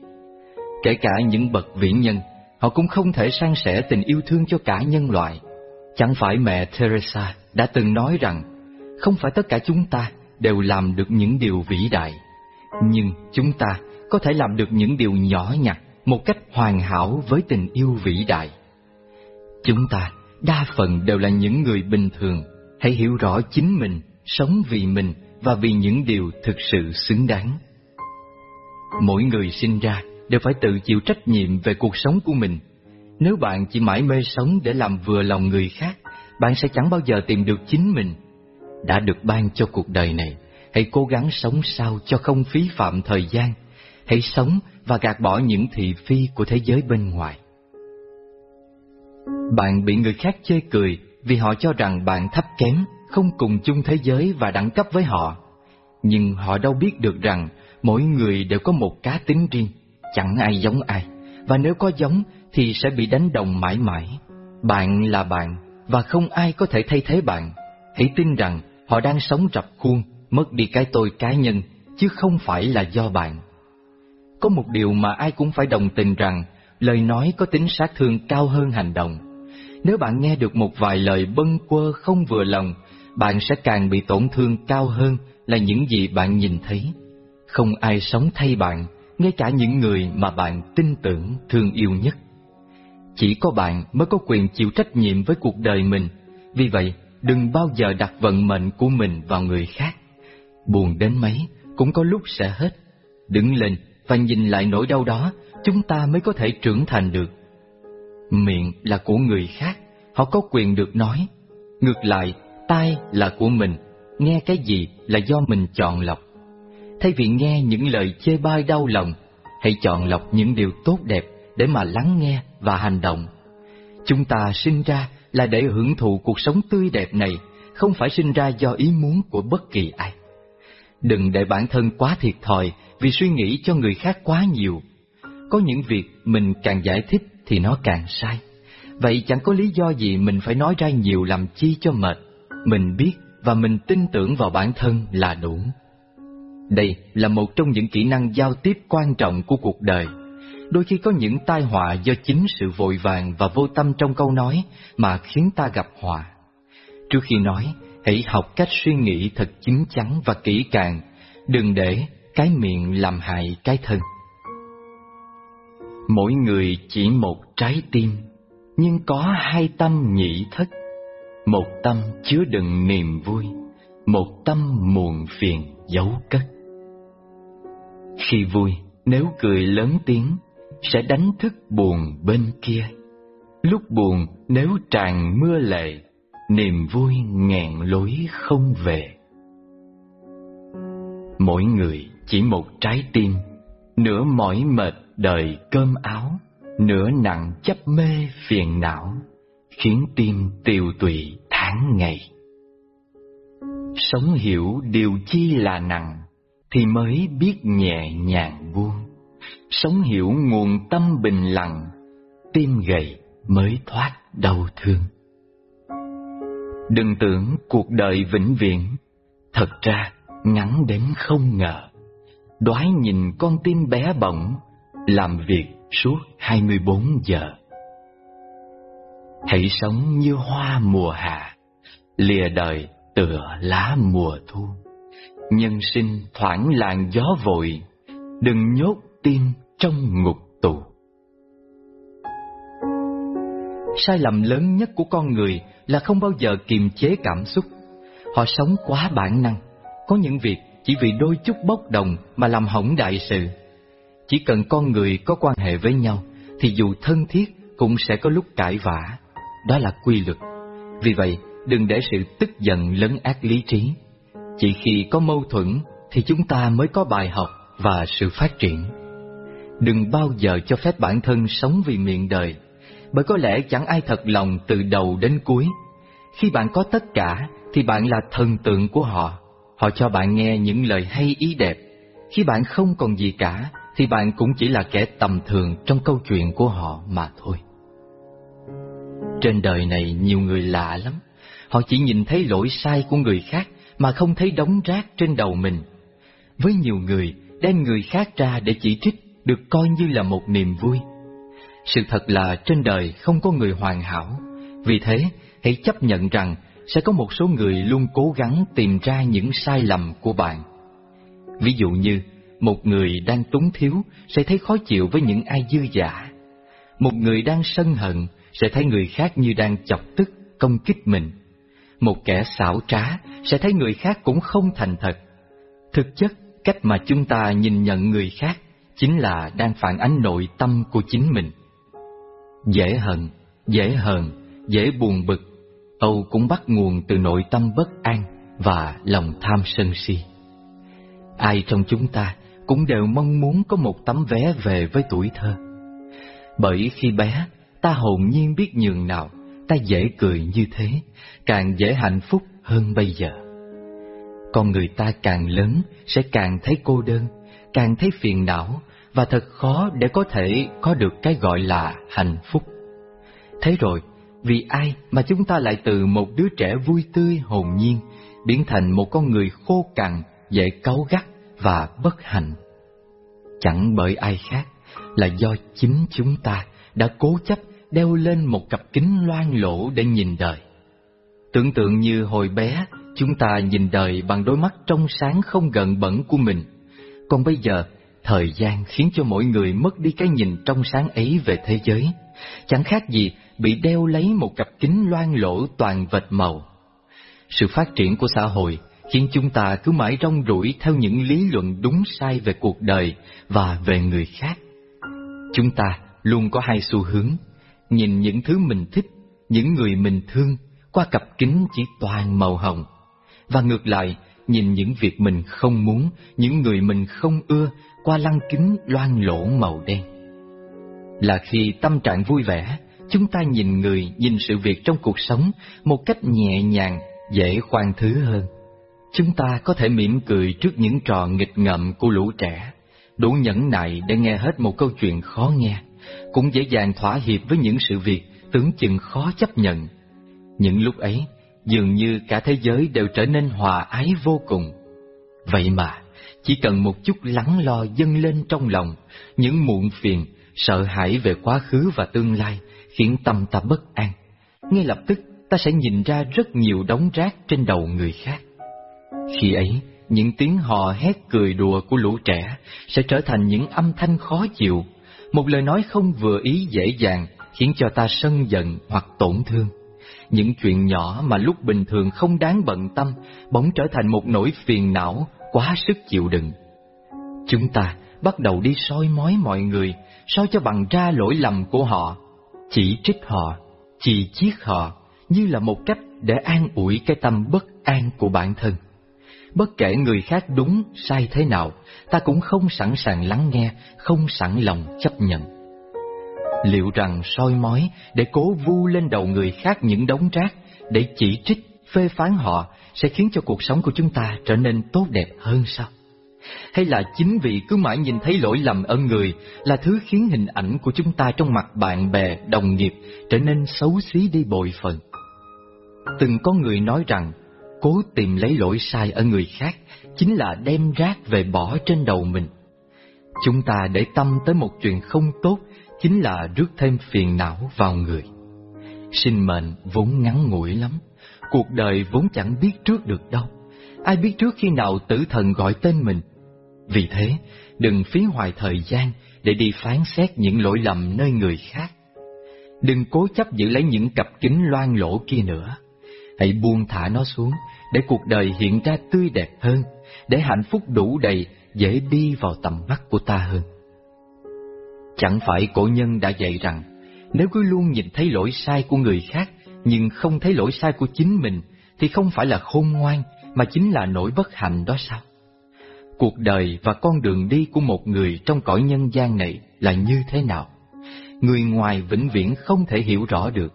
Kể cả những bậc vĩ nhân, họ cũng không thể san sẻ tình yêu thương cho cả nhân loại. Chẳng phải mẹ Teresa đã từng nói rằng, không phải tất cả chúng ta đều làm được những điều vĩ đại, nhưng chúng ta có thể làm được những điều nhỏ nhặt một cách hoàn hảo với tình yêu vĩ đại. Chúng ta đa phần đều là những người bình thường, hãy hiểu rõ chính mình, sống vì mình và vì những điều thực sự xứng đáng. Mỗi người sinh ra đều phải tự chịu trách nhiệm về cuộc sống của mình. Nếu bạn chỉ mãi mê sống để làm vừa lòng người khác, bạn sẽ chẳng bao giờ tìm được chính mình. Đã được ban cho cuộc đời này, hãy cố gắng sống sao cho không phí phạm thời gian. Hãy sống và gạt bỏ những thị phi của thế giới bên ngoài. Bạn bị người khác chê cười vì họ cho rằng bạn thấp kém, không cùng chung thế giới và đẳng cấp với họ. Nhưng họ đâu biết được rằng mỗi người đều có một cá tính riêng, chẳng ai giống ai, và nếu có giống thì sẽ bị đánh đồng mãi mãi. Bạn là bạn, và không ai có thể thay thế bạn. Hãy tin rằng họ đang sống rập khuôn, mất đi cái tôi cá nhân, chứ không phải là do bạn. Có một điều mà ai cũng phải đồng tình rằng lời nói có tính sát thương cao hơn hành động. Nếu bạn nghe được một vài lời bâng quơ không vừa lòng, bạn sẽ càng bị tổn thương cao hơn là những gì bạn nhìn thấy. Không ai sống thay bạn, ngay cả những người mà bạn tin tưởng thương yêu nhất. Chỉ có bạn mới có quyền chịu trách nhiệm với cuộc đời mình, vì vậy đừng bao giờ đặt vận mệnh của mình vào người khác. Buồn đến mấy cũng có lúc sẽ hết. Đứng lên và nhìn lại nỗi đau đó, chúng ta mới có thể trưởng thành được. Miệng là của người khác, họ có quyền được nói. Ngược lại, tai là của mình, nghe cái gì là do mình chọn lọc. Thay vì nghe những lời chê bai đau lòng, hãy chọn lọc những điều tốt đẹp để mà lắng nghe và hành động. Chúng ta sinh ra là để hưởng thụ cuộc sống tươi đẹp này, không phải sinh ra do ý muốn của bất kỳ ai. Đừng để bản thân quá thiệt thòi vì suy nghĩ cho người khác quá nhiều. Có những việc mình càng giải thích thì nó càng sai. Vậy chẳng có lý do gì mình phải nói ra nhiều làm chi cho mệt. Mình biết và mình tin tưởng vào bản thân là đủ. Đây là một trong những kỹ năng giao tiếp quan trọng của cuộc đời. Đôi khi có những tai họa do chính sự vội vàng và vô tâm trong câu nói mà khiến ta gặp họa. Trước khi nói, hãy học cách suy nghĩ thật chín chắn và kỹ càng, đừng để cái miệng làm hại cái thân. Mỗi người chỉ một trái tim, nhưng có hai tâm nhị thất. Một tâm chứa đựng niềm vui, một tâm muộn phiền giấu cất. Khi vui, nếu cười lớn tiếng, sẽ đánh thức buồn bên kia. Lúc buồn, nếu tràn mưa lệ, niềm vui ngàn lối không về. Mỗi người chỉ một trái tim, nửa mỏi mệt đời cơm áo, nửa nặng chấp mê phiền não, khiến tim tiều tụy tháng ngày. Sống hiểu điều chi là nặng, thì mới biết nhẹ nhàng buông. Sống hiểu nguồn tâm bình lặng, tim gầy mới thoát đau thương. Đừng tưởng cuộc đời vĩnh viễn, thật ra ngắn đến không ngờ. Đoái nhìn con tim bé bỏng, làm việc suốt 24 giờ. Hãy sống như hoa mùa hạ, lìa đời tựa lá mùa thu. Nhân sinh thoảng làn gió vội, đừng nhốt tim trong ngục tù. Sai lầm lớn nhất của con người là không bao giờ kiềm chế cảm xúc. Họ sống quá bản năng, có những việc chỉ vì đôi chút bốc đồng mà làm hỏng đại sự. Chỉ cần con người có quan hệ với nhau, thì dù thân thiết cũng sẽ có lúc cãi vã. Đó là quy luật. Vì vậy, đừng để sự tức giận lấn át lý trí. Chỉ khi có mâu thuẫn thì chúng ta mới có bài học và sự phát triển. Đừng bao giờ cho phép bản thân sống vì miệng đời, bởi có lẽ chẳng ai thật lòng từ đầu đến cuối. Khi bạn có tất cả thì bạn là thần tượng của họ. Họ cho bạn nghe những lời hay ý đẹp. Khi bạn không còn gì cả thì bạn cũng chỉ là kẻ tầm thường trong câu chuyện của họ mà thôi. Trên đời này nhiều người lạ lắm. Họ chỉ nhìn thấy lỗi sai của người khác mà không thấy đống rác trên đầu mình. Với nhiều người, đem người khác ra để chỉ trích được coi như là một niềm vui. Sự thật là trên đời không có người hoàn hảo, vì thế hãy chấp nhận rằng sẽ có một số người luôn cố gắng tìm ra những sai lầm của bạn. Ví dụ như, một người đang túng thiếu sẽ thấy khó chịu với những ai dư giả. Một người đang sân hận sẽ thấy người khác như đang chọc tức, công kích mình. Một kẻ xảo trá sẽ thấy người khác cũng không thành thật. Thực chất, cách mà chúng ta nhìn nhận người khác chính là đang phản ánh nội tâm của chính mình. Dễ hận, dễ hờn, dễ buồn bực, Âu cũng bắt nguồn từ nội tâm bất an và lòng tham sân si. Ai trong chúng ta cũng đều mong muốn có một tấm vé về với tuổi thơ. Bởi khi bé, ta hồn nhiên biết nhường nào, ta dễ cười như thế, càng dễ hạnh phúc hơn bây giờ. Con người ta càng lớn sẽ càng thấy cô đơn, càng thấy phiền não và thật khó để có thể có được cái gọi là hạnh phúc. Thế rồi, vì ai mà chúng ta lại từ một đứa trẻ vui tươi hồn nhiên biến thành một con người khô cằn, dễ cáu gắt và bất hạnh? Chẳng bởi ai khác, là do chính chúng ta đã cố chấp đeo lên một cặp kính loang lỗ để nhìn đời. Tưởng tượng như hồi bé, chúng ta nhìn đời bằng đôi mắt trong sáng không gần bẩn của mình. Còn bây giờ, thời gian khiến cho mỗi người mất đi cái nhìn trong sáng ấy về thế giới. Chẳng khác gì bị đeo lấy một cặp kính loang lỗ toàn vệt màu. Sự phát triển của xã hội khiến chúng ta cứ mãi rong ruổi theo những lý luận đúng sai về cuộc đời và về người khác. Chúng ta luôn có hai xu hướng, nhìn những thứ mình thích, những người mình thương qua cặp kính chỉ toàn màu hồng. Và ngược lại, nhìn những việc mình không muốn, những người mình không ưa qua lăng kính loang lỗ màu đen. Là khi tâm trạng vui vẻ, chúng ta nhìn người, nhìn sự việc trong cuộc sống một cách nhẹ nhàng, dễ khoan thứ hơn. Chúng ta có thể mỉm cười trước những trò nghịch ngợm của lũ trẻ, đủ nhẫn nại để nghe hết một câu chuyện khó nghe, cũng dễ dàng thỏa hiệp với những sự việc tưởng chừng khó chấp nhận. Những lúc ấy, dường như cả thế giới đều trở nên hòa ái vô cùng. Vậy mà, chỉ cần một chút lắng lo dâng lên trong lòng, những muộn phiền, sợ hãi về quá khứ và tương lai khiến tâm ta bất an. Ngay lập tức ta sẽ nhìn ra rất nhiều đống rác trên đầu người khác. Khi ấy, những tiếng hò hét cười đùa của lũ trẻ sẽ trở thành những âm thanh khó chịu, một lời nói không vừa ý dễ dàng khiến cho ta sân giận hoặc tổn thương. Những chuyện nhỏ mà lúc bình thường không đáng bận tâm bỗng trở thành một nỗi phiền não quá sức chịu đựng. Chúng ta bắt đầu đi soi mói mọi người, soi cho bằng ra lỗi lầm của họ, chỉ trích họ, chỉ chiết họ như là một cách để an ủi cái tâm bất an của bản thân. Bất kể người khác đúng, sai thế nào, ta cũng không sẵn sàng lắng nghe, không sẵn lòng chấp nhận. Liệu rằng soi mói để cố vu lên đầu người khác những đống rác, để chỉ trích, phê phán họ sẽ khiến cho cuộc sống của chúng ta trở nên tốt đẹp hơn sao? Hay là chính vì cứ mãi nhìn thấy lỗi lầm ở người là thứ khiến hình ảnh của chúng ta trong mặt bạn bè, đồng nghiệp trở nên xấu xí đi bội phần? Từng có người nói rằng cố tìm lấy lỗi sai ở người khác chính là đem rác về bỏ trên đầu mình. Chúng ta để tâm tới một chuyện không tốt chính là rước thêm phiền não vào người. Sinh mệnh vốn ngắn ngủi lắm, cuộc đời vốn chẳng biết trước được đâu. Ai biết trước khi nào tử thần gọi tên mình. Vì thế, đừng phí hoài thời gian để đi phán xét những lỗi lầm nơi người khác. Đừng cố chấp giữ lấy những cặp kính loang lỗ kia nữa. Hãy buông thả nó xuống để cuộc đời hiện ra tươi đẹp hơn, để hạnh phúc đủ đầy dễ đi vào tầm mắt của ta hơn. Chẳng phải cổ nhân đã dạy rằng, nếu cứ luôn nhìn thấy lỗi sai của người khác, nhưng không thấy lỗi sai của chính mình, thì không phải là khôn ngoan, mà chính là nỗi bất hạnh đó sao? Cuộc đời và con đường đi của một người trong cõi nhân gian này là như thế nào? Người ngoài vĩnh viễn không thể hiểu rõ được.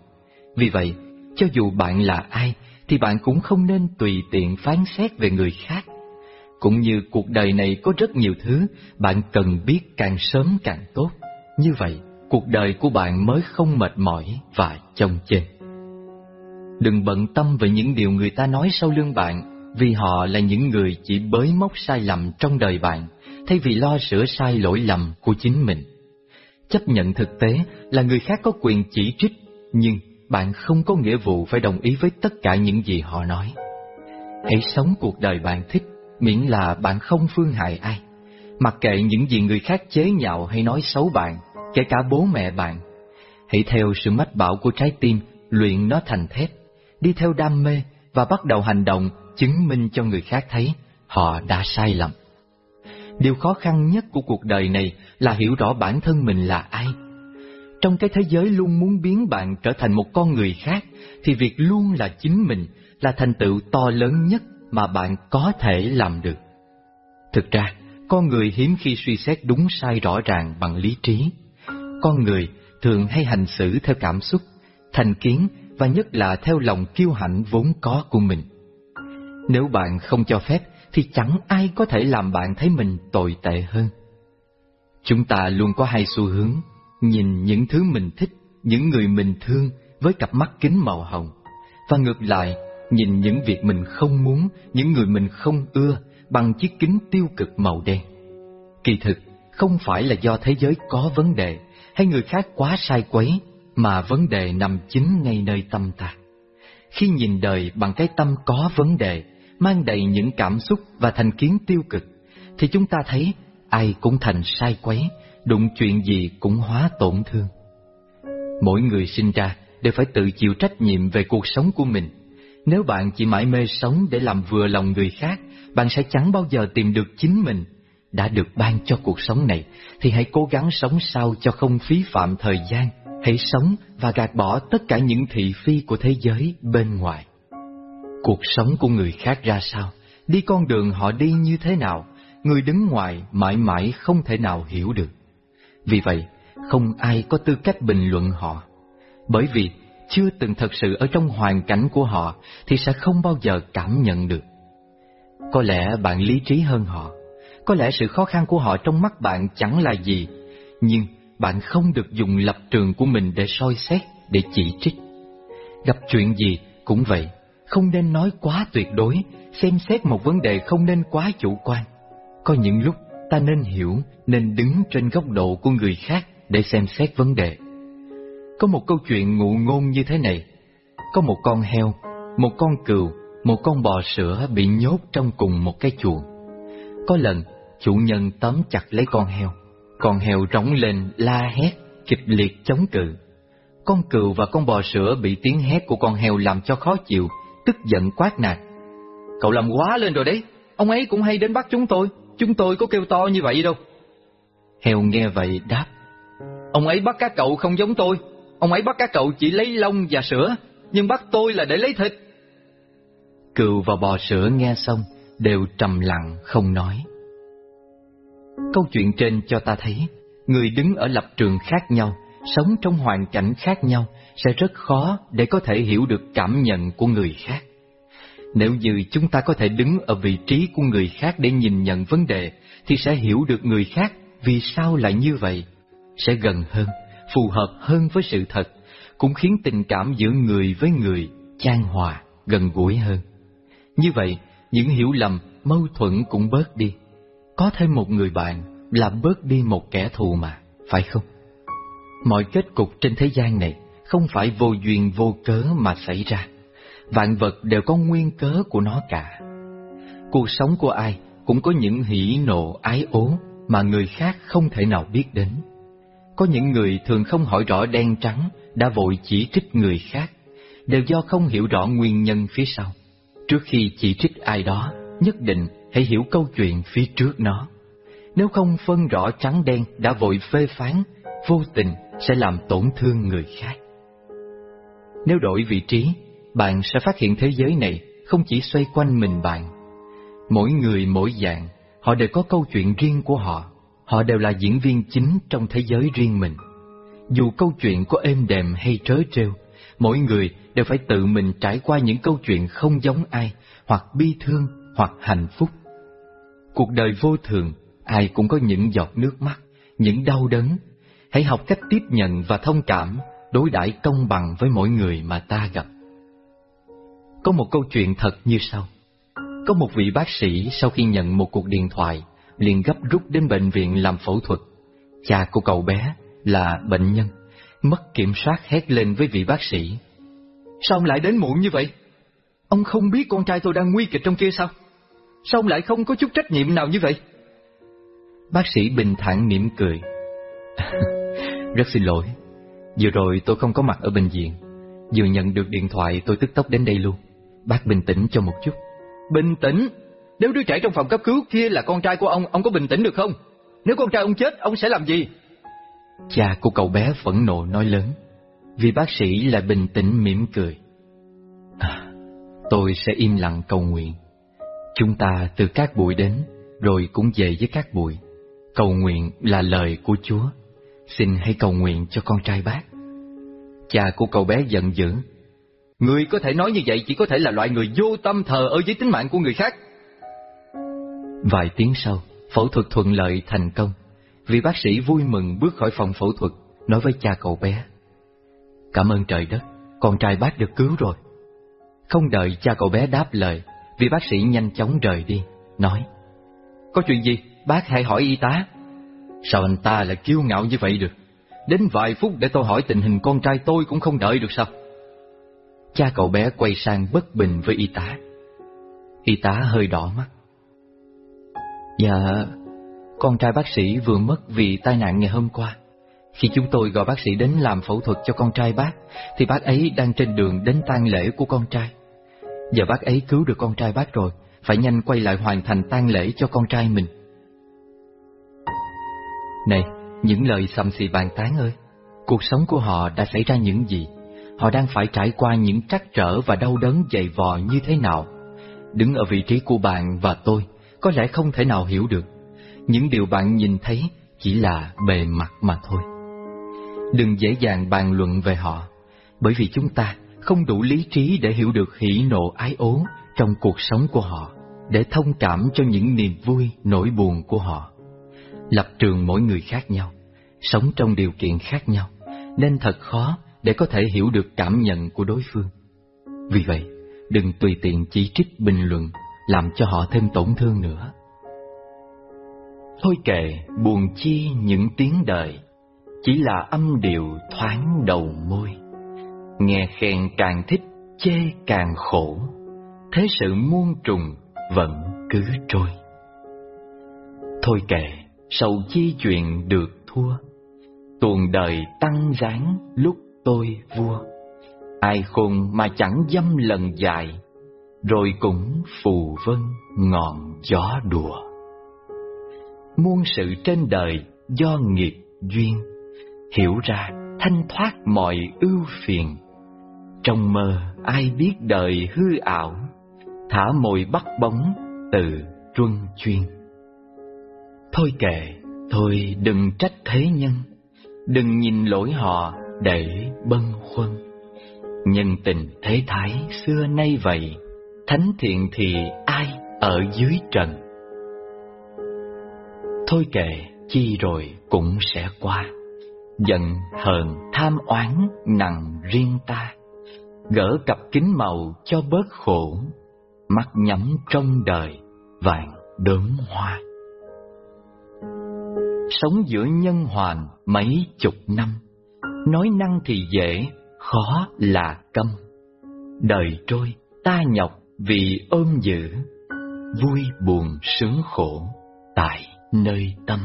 Vì vậy, cho dù bạn là ai, thì bạn cũng không nên tùy tiện phán xét về người khác. Cũng như cuộc đời này có rất nhiều thứ bạn cần biết càng sớm càng tốt. Như vậy, cuộc đời của bạn mới không mệt mỏi và chông chênh. Đừng bận tâm về những điều người ta nói sau lưng bạn, vì họ là những người chỉ bới móc sai lầm trong đời bạn, thay vì lo sửa sai lỗi lầm của chính mình. Chấp nhận thực tế là người khác có quyền chỉ trích, nhưng bạn không có nghĩa vụ phải đồng ý với tất cả những gì họ nói. Hãy sống cuộc đời bạn thích, miễn là bạn không phương hại ai. Mặc kệ những gì người khác chế nhạo hay nói xấu bạn, kể cả bố mẹ bạn. Hãy theo sự mách bảo của trái tim, luyện nó thành thép, đi theo đam mê và bắt đầu hành động chứng minh cho người khác thấy họ đã sai lầm. Điều khó khăn nhất của cuộc đời này là hiểu rõ bản thân mình là ai. Trong cái thế giới luôn muốn biến bạn trở thành một con người khác, thì việc luôn là chính mình là thành tựu to lớn nhất mà bạn có thể làm được. Thực ra, con người hiếm khi suy xét đúng sai rõ ràng bằng lý trí. Con người thường hay hành xử theo cảm xúc, thành kiến và nhất là theo lòng kiêu hãnh vốn có của mình. Nếu bạn không cho phép thì chẳng ai có thể làm bạn thấy mình tồi tệ hơn. Chúng ta luôn có hai xu hướng, nhìn những thứ mình thích, những người mình thương với cặp mắt kính màu hồng, và ngược lại, nhìn những việc mình không muốn, những người mình không ưa bằng chiếc kính tiêu cực màu đen. Kỳ thực, không phải là do thế giới có vấn đề hay người khác quá sai quấy, mà vấn đề nằm chính ngay nơi tâm ta. Khi nhìn đời bằng cái tâm có vấn đề, mang đầy những cảm xúc và thành kiến tiêu cực, thì chúng ta thấy ai cũng thành sai quấy, đụng chuyện gì cũng hóa tổn thương. Mỗi người sinh ra đều phải tự chịu trách nhiệm về cuộc sống của mình. Nếu bạn chỉ mãi mê sống để làm vừa lòng người khác, bạn sẽ chẳng bao giờ tìm được chính mình. Đã được ban cho cuộc sống này, thì hãy cố gắng sống sao cho không phí phạm thời gian. Hãy sống và gạt bỏ tất cả những thị phi của thế giới bên ngoài. Cuộc sống của người khác ra sao, đi con đường họ đi như thế nào, người đứng ngoài mãi mãi không thể nào hiểu được. Vì vậy, không ai có tư cách bình luận họ. Bởi vì chưa từng thật sự ở trong hoàn cảnh của họ thì sẽ không bao giờ cảm nhận được. Có lẽ bạn lý trí hơn họ, có lẽ sự khó khăn của họ trong mắt bạn chẳng là gì, nhưng bạn không được dùng lập trường của mình để soi xét, để chỉ trích. Gặp chuyện gì cũng vậy, không nên nói quá tuyệt đối, xem xét một vấn đề không nên quá chủ quan. Có những lúc ta nên hiểu, nên đứng trên góc độ của người khác để xem xét vấn đề. Có một câu chuyện ngụ ngôn như thế này. Có một con heo, một con cừu, một con bò sữa bị nhốt trong cùng một cái chuồng. Có lần, chủ nhân tóm chặt lấy con heo. Con heo rống lên, la hét, kịch liệt chống cự. Con cừu và con bò sữa bị tiếng hét của con heo làm cho khó chịu, tức giận quát nạt. Cậu làm quá lên rồi đấy, ông ấy cũng hay đến bắt chúng tôi, chúng tôi có kêu to như vậy đâu. Heo nghe vậy đáp, ông ấy bắt các cậu không giống tôi, ông ấy bắt các cậu chỉ lấy lông và sữa, nhưng bắt tôi là để lấy thịt. Cừu và bò sữa nghe xong, đều trầm lặng không nói. Câu chuyện trên cho ta thấy, người đứng ở lập trường khác nhau, sống trong hoàn cảnh khác nhau sẽ rất khó để có thể hiểu được cảm nhận của người khác. Nếu như chúng ta có thể đứng ở vị trí của người khác để nhìn nhận vấn đề, thì sẽ hiểu được người khác vì sao lại như vậy, sẽ gần hơn, phù hợp hơn với sự thật, cũng khiến tình cảm giữa người với người chan hòa, gần gũi hơn. Như vậy, những hiểu lầm, mâu thuẫn cũng bớt đi. Có thêm một người bạn là bớt đi một kẻ thù mà, phải không? Mọi kết cục trên thế gian này không phải vô duyên vô cớ mà xảy ra. Vạn vật đều có nguyên cớ của nó cả. Cuộc sống của ai cũng có những hỉ nộ ái ố mà người khác không thể nào biết đến. Có những người thường không hỏi rõ đen trắng đã vội chỉ trích người khác, đều do không hiểu rõ nguyên nhân phía sau. Trước khi chỉ trích ai đó, nhất định hãy hiểu câu chuyện phía trước nó. Nếu không phân rõ trắng đen đã vội phê phán, vô tình sẽ làm tổn thương người khác. Nếu đổi vị trí, bạn sẽ phát hiện thế giới này không chỉ xoay quanh mình bạn. Mỗi người mỗi dạng, họ đều có câu chuyện riêng của họ. Họ đều là diễn viên chính trong thế giới riêng mình. Dù câu chuyện có êm đềm hay trớ trêu, mỗi người đều phải tự mình trải qua những câu chuyện không giống ai, hoặc bi thương, hoặc hạnh phúc. Cuộc đời vô thường, ai cũng có những giọt nước mắt, những đau đớn. Hãy học cách tiếp nhận và thông cảm, đối đãi công bằng với mỗi người mà ta gặp. Có một câu chuyện thật như sau. Có một vị bác sĩ sau khi nhận một cuộc điện thoại, liền gấp rút đến bệnh viện làm phẫu thuật. Cha của cậu bé là bệnh nhân, mất kiểm soát hét lên với vị bác sĩ. Sao ông lại đến muộn như vậy? Ông không biết con trai tôi đang nguy kịch trong kia sao? Sao ông lại không có chút trách nhiệm nào như vậy? Bác sĩ bình thản mỉm cười. *laughs* Rất xin lỗi, vừa rồi tôi không có mặt ở bệnh viện. Vừa nhận được điện thoại tôi tức tốc đến đây luôn. Bác bình tĩnh cho một chút. Bình tĩnh? Nếu đứa trẻ trong phòng cấp cứu kia là con trai của ông, ông có bình tĩnh được không? Nếu con trai ông chết, ông sẽ làm gì? Cha của cậu bé phẫn nộ nói lớn. Vì bác sĩ lại bình tĩnh mỉm cười. À, tôi sẽ im lặng cầu nguyện. Chúng ta từ các bụi đến, rồi cũng về với các bụi. Cầu nguyện là lời của Chúa. Xin hãy cầu nguyện cho con trai bác. Cha của cậu bé giận dữ. Người có thể nói như vậy chỉ có thể là loại người vô tâm thờ ơ với tính mạng của người khác. Vài tiếng sau, phẫu thuật thuận lợi thành công. Vị bác sĩ vui mừng bước khỏi phòng phẫu thuật, nói với cha cậu bé. Cảm ơn trời đất, con trai bác được cứu rồi. Không đợi cha cậu bé đáp lời, vị bác sĩ nhanh chóng rời đi, nói. Có chuyện gì? Bác hãy hỏi y tá. Sao anh ta lại kiêu ngạo như vậy được? Đến vài phút để tôi hỏi tình hình con trai tôi cũng không đợi được sao? Cha cậu bé quay sang bất bình với y tá. Y tá hơi đỏ mắt. Dạ, con trai bác sĩ vừa mất vì tai nạn ngày hôm qua. Khi chúng tôi gọi bác sĩ đến làm phẫu thuật cho con trai bác, thì bác ấy đang trên đường đến tang lễ của con trai. Giờ bác ấy cứu được con trai bác rồi, phải nhanh quay lại hoàn thành tang lễ cho con trai mình. Này, những lời xăm xì bàn tán ơi, cuộc sống của họ đã xảy ra những gì? Họ đang phải trải qua những trắc trở và đau đớn dày vò như thế nào? Đứng ở vị trí của bạn và tôi, có lẽ không thể nào hiểu được. Những điều bạn nhìn thấy chỉ là bề mặt mà thôi. Đừng dễ dàng bàn luận về họ, bởi vì chúng ta không đủ lý trí để hiểu được hỉ nộ ái ố trong cuộc sống của họ, để thông cảm cho những niềm vui, nỗi buồn của họ. Lập trường mỗi người khác nhau, sống trong điều kiện khác nhau, nên thật khó để có thể hiểu được cảm nhận của đối phương. Vì vậy, đừng tùy tiện chỉ trích bình luận, làm cho họ thêm tổn thương nữa. Thôi kệ, buồn chi những tiếng đời, chỉ là âm điệu thoáng đầu môi. Nghe khen càng thích, chê càng khổ, thế sự muôn trùng vẫn cứ trôi. Thôi kệ, sầu chi chuyện được thua, tuồng đời tăng ráng lúc tôi vua. Ai khôn mà chẳng dâm lần dài, rồi cũng phù vân ngọn gió đùa. Muôn sự trên đời do nghiệp duyên, hiểu ra thanh thoát mọi ưu phiền. Trong mơ ai biết đời hư ảo, thả mồi bắt bóng từ truân chuyên. Thôi kệ, thôi đừng trách thế nhân, đừng nhìn lỗi họ để bâng khuâng. Nhân tình thế thái xưa nay vậy, thánh thiện thì ai ở dưới trần? Thôi kệ, chi rồi cũng sẽ qua. Giận, hờn, tham oán nặng riêng ta. Gỡ cặp kính màu cho bớt khổ, mắt nhắm trong đời vàng đốm hoa. Sống giữa nhân hoàn mấy chục năm, nói năng thì dễ, khó là câm. Đời trôi, ta nhọc vì ôm giữ, vui buồn sướng khổ tại nơi tâm.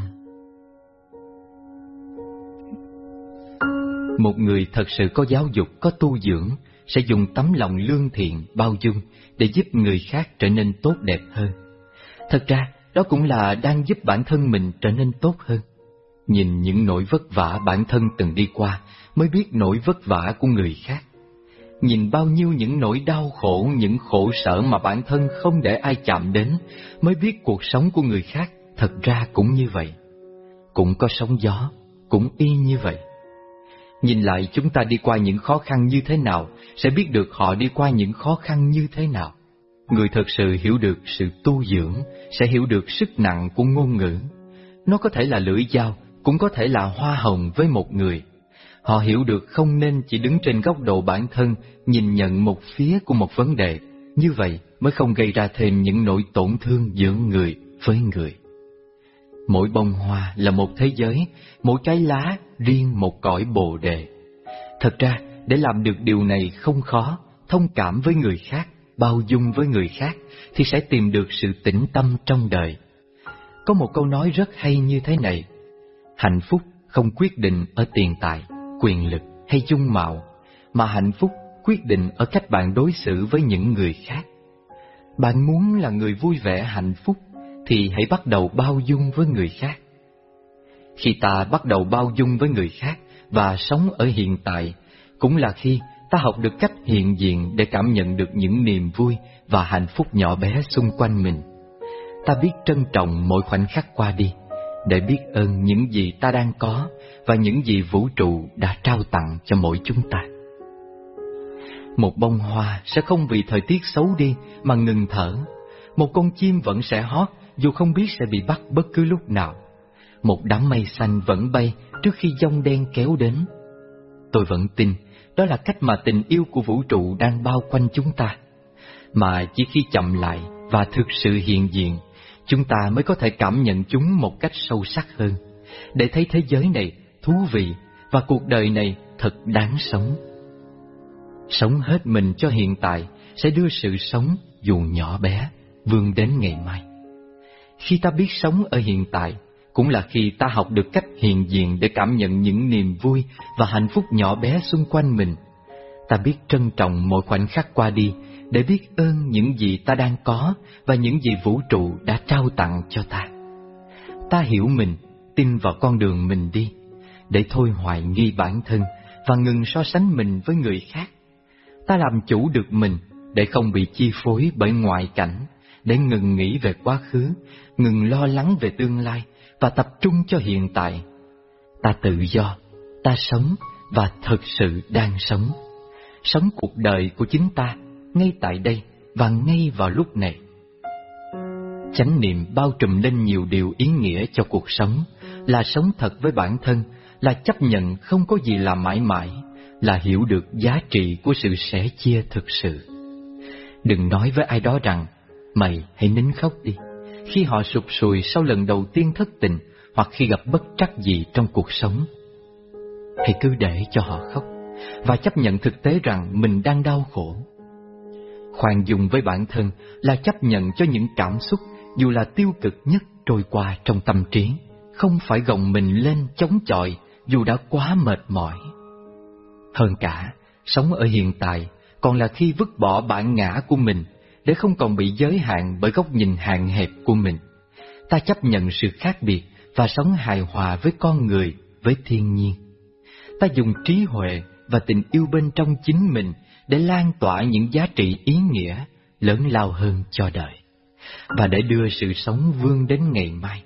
Một người thật sự có giáo dục, có tu dưỡng sẽ dùng tấm lòng lương thiện, bao dung để giúp người khác trở nên tốt đẹp hơn. Thật ra, đó cũng là đang giúp bản thân mình trở nên tốt hơn. Nhìn những nỗi vất vả bản thân từng đi qua mới biết nỗi vất vả của người khác. nhìn bao nhiêu những nỗi đau khổ, những khổ sở mà bản thân không để ai chạm đến, mới biết cuộc sống của người khác thật ra cũng như vậy. Cũng có sóng gió, cũng y như vậy. Nhìn lại chúng ta đi qua những khó khăn như thế nào, sẽ biết được họ đi qua những khó khăn như thế nào. Người thật sự hiểu được sự tu dưỡng, sẽ hiểu được sức nặng của ngôn ngữ. Nó có thể là lưỡi dao, cũng có thể là hoa hồng với một người. Họ hiểu được không nên chỉ đứng trên góc độ bản thân, nhìn nhận một phía của một vấn đề. Như vậy mới không gây ra thêm những nỗi tổn thương giữa người với người. Mỗi bông hoa là một thế giới, mỗi trái lá riêng một cõi bồ đề. Thật ra, để làm được điều này không khó, thông cảm với người khác, bao dung với người khác, thì sẽ tìm được sự tĩnh tâm trong đời. Có một câu nói rất hay như thế này, hạnh phúc không quyết định ở tiền tài, quyền lực hay dung mạo, mà hạnh phúc quyết định ở cách bạn đối xử với những người khác. Bạn muốn là người vui vẻ hạnh phúc thì hãy bắt đầu bao dung với người khác. Khi ta bắt đầu bao dung với người khác và sống ở hiện tại, cũng là khi ta học được cách hiện diện để cảm nhận được những niềm vui và hạnh phúc nhỏ bé xung quanh mình. Ta biết trân trọng mỗi khoảnh khắc qua đi, để biết ơn những gì ta đang có và những gì vũ trụ đã trao tặng cho mỗi chúng ta. Một bông hoa sẽ không vì thời tiết xấu đi mà ngừng thở. Một con chim vẫn sẽ hót dù không biết sẽ bị bắt bất cứ lúc nào. Một đám mây xanh vẫn bay trước khi giông đen kéo đến. Tôi vẫn tin đó là cách mà tình yêu của vũ trụ đang bao quanh chúng ta. Mà chỉ khi chậm lại và thực sự hiện diện, chúng ta mới có thể cảm nhận chúng một cách sâu sắc hơn, để thấy thế giới này thú vị và cuộc đời này thật đáng sống. Sống hết mình cho hiện tại sẽ đưa sự sống dù nhỏ bé vươn đến ngày mai. Khi ta biết sống ở hiện tại, cũng là khi ta học được cách hiện diện để cảm nhận những niềm vui và hạnh phúc nhỏ bé xung quanh mình. Ta biết trân trọng mỗi khoảnh khắc qua đi để biết ơn những gì ta đang có và những gì vũ trụ đã trao tặng cho ta. Ta hiểu mình, tin vào con đường mình đi, để thôi hoài nghi bản thân và ngừng so sánh mình với người khác. Ta làm chủ được mình để không bị chi phối bởi ngoại cảnh, để ngừng nghĩ về quá khứ, ngừng lo lắng về tương lai và tập trung cho hiện tại. Ta tự do, ta sống và thực sự đang sống. Sống cuộc đời của chính ta ngay tại đây và ngay vào lúc này. Chánh niệm bao trùm lên nhiều điều ý nghĩa cho cuộc sống, là sống thật với bản thân, là chấp nhận không có gì là mãi mãi, là hiểu được giá trị của sự sẻ chia thực sự. Đừng nói với ai đó rằng, mày hãy nín khóc đi khi họ sụp sùi sau lần đầu tiên thất tình hoặc khi gặp bất trắc gì trong cuộc sống. Hãy cứ để cho họ khóc và chấp nhận thực tế rằng mình đang đau khổ. Khoan dung với bản thân là chấp nhận cho những cảm xúc dù là tiêu cực nhất trôi qua trong tâm trí, không phải gồng mình lên chống chọi dù đã quá mệt mỏi. Hơn cả, sống ở hiện tại còn là khi vứt bỏ bản ngã của mình để không còn bị giới hạn bởi góc nhìn hạn hẹp của mình. Ta chấp nhận sự khác biệt và sống hài hòa với con người, với thiên nhiên. Ta dùng trí huệ và tình yêu bên trong chính mình để lan tỏa những giá trị ý nghĩa lớn lao hơn cho đời và để đưa sự sống vươn đến ngày mai.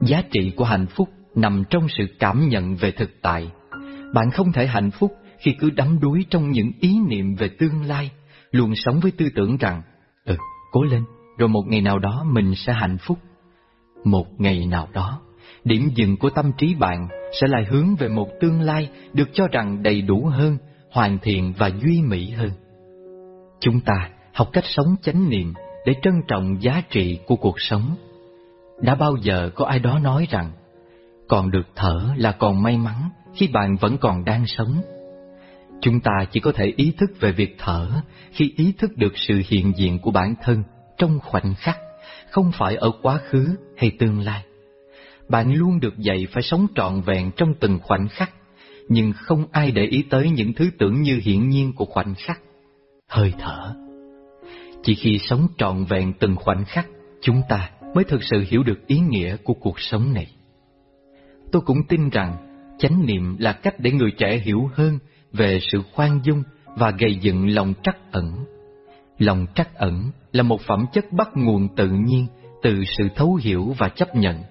Giá trị của hạnh phúc nằm trong sự cảm nhận về thực tại. Bạn không thể hạnh phúc khi cứ đắm đuối trong những ý niệm về tương lai luôn sống với tư tưởng rằng, ừ, cố lên, rồi một ngày nào đó mình sẽ hạnh phúc. Một ngày nào đó, điểm dừng của tâm trí bạn sẽ lại hướng về một tương lai được cho rằng đầy đủ hơn, hoàn thiện và duy mỹ hơn. Chúng ta học cách sống chánh niệm để trân trọng giá trị của cuộc sống. Đã bao giờ có ai đó nói rằng, còn được thở là còn may mắn khi bạn vẫn còn đang sống. Chúng ta chỉ có thể ý thức về việc thở khi ý thức được sự hiện diện của bản thân trong khoảnh khắc, không phải ở quá khứ hay tương lai. Bạn luôn được dạy phải sống trọn vẹn trong từng khoảnh khắc, nhưng không ai để ý tới những thứ tưởng như hiển nhiên của khoảnh khắc. Hơi thở. Chỉ khi sống trọn vẹn từng khoảnh khắc, chúng ta mới thực sự hiểu được ý nghĩa của cuộc sống này. Tôi cũng tin rằng chánh niệm là cách để người trẻ hiểu hơn về sự khoan dung và gây dựng lòng trắc ẩn. Lòng trắc ẩn là một phẩm chất bắt nguồn tự nhiên từ sự thấu hiểu và chấp nhận.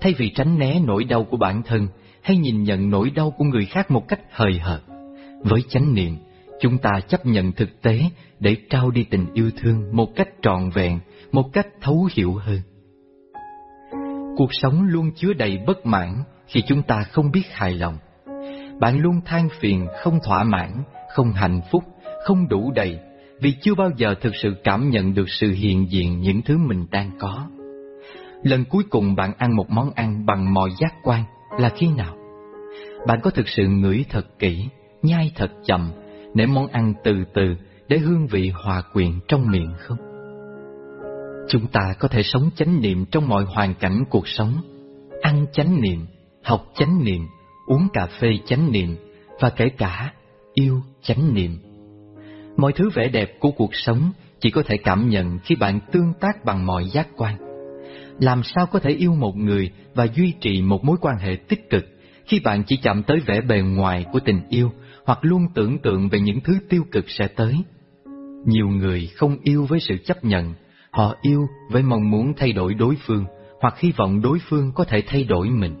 Thay vì tránh né nỗi đau của bản thân hay nhìn nhận nỗi đau của người khác một cách hời hợt, với chánh niệm, chúng ta chấp nhận thực tế để trao đi tình yêu thương một cách trọn vẹn, một cách thấu hiểu hơn. Cuộc sống luôn chứa đầy bất mãn khi chúng ta không biết hài lòng. Bạn luôn than phiền, không thỏa mãn, không hạnh phúc, không đủ đầy, vì chưa bao giờ thực sự cảm nhận được sự hiện diện những thứ mình đang có. Lần cuối cùng bạn ăn một món ăn bằng mọi giác quan là khi nào? Bạn có thực sự ngửi thật kỹ, nhai thật chậm, để món ăn từ từ để hương vị hòa quyện trong miệng không? Chúng ta có thể sống chánh niệm trong mọi hoàn cảnh cuộc sống, ăn chánh niệm, học chánh niệm, uống cà phê chánh niệm và kể cả yêu chánh niệm. Mọi thứ vẻ đẹp của cuộc sống chỉ có thể cảm nhận khi bạn tương tác bằng mọi giác quan. Làm sao có thể yêu một người và duy trì một mối quan hệ tích cực khi bạn chỉ chạm tới vẻ bề ngoài của tình yêu hoặc luôn tưởng tượng về những thứ tiêu cực sẽ tới? Nhiều người không yêu với sự chấp nhận, họ yêu với mong muốn thay đổi đối phương hoặc hy vọng đối phương có thể thay đổi mình.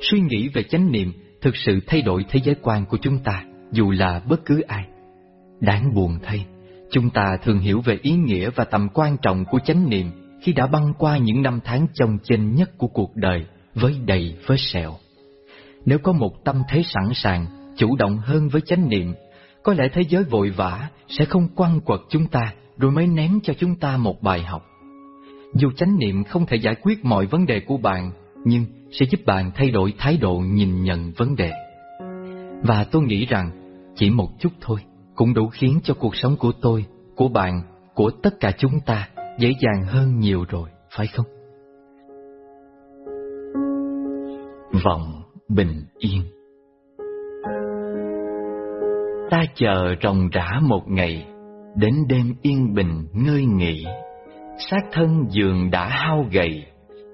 Suy nghĩ về chánh niệm thực sự thay đổi thế giới quan của chúng ta, dù là bất cứ ai. Đáng buồn thay, chúng ta thường hiểu về ý nghĩa và tầm quan trọng của chánh niệm khi đã băng qua những năm tháng chồng chênh nhất của cuộc đời với đầy vết sẹo. Nếu có một tâm thế sẵn sàng, chủ động hơn với chánh niệm, có lẽ thế giới vội vã sẽ không quăng quật chúng ta rồi mới ném cho chúng ta một bài học. Dù chánh niệm không thể giải quyết mọi vấn đề của bạn, nhưng sẽ giúp bạn thay đổi thái độ nhìn nhận vấn đề. Và tôi nghĩ rằng chỉ một chút thôi cũng đủ khiến cho cuộc sống của tôi, của bạn, của tất cả chúng ta dễ dàng hơn nhiều rồi, phải không? Vọng bình yên Ta chờ ròng rã một ngày, đến đêm yên bình ngơi nghỉ, xác thân giường đã hao gầy,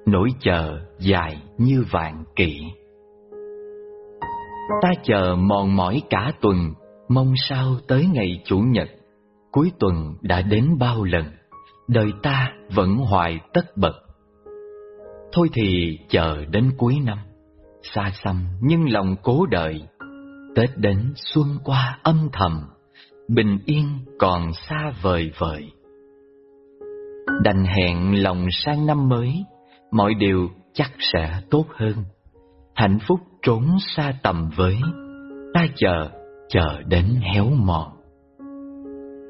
nỗi chờ dài như vạn kỷ. Ta chờ mòn mỏi cả tuần, mong sao tới ngày Chủ nhật, cuối tuần đã đến bao lần, đời ta vẫn hoài tất bật. Thôi thì chờ đến cuối năm, xa xăm nhưng lòng cố đợi, Tết đến xuân qua âm thầm, bình yên còn xa vời vời. Đành hẹn lòng sang năm mới, mọi điều chắc sẽ tốt hơn. Hạnh phúc trốn xa tầm với, ta chờ, chờ đến héo mòn.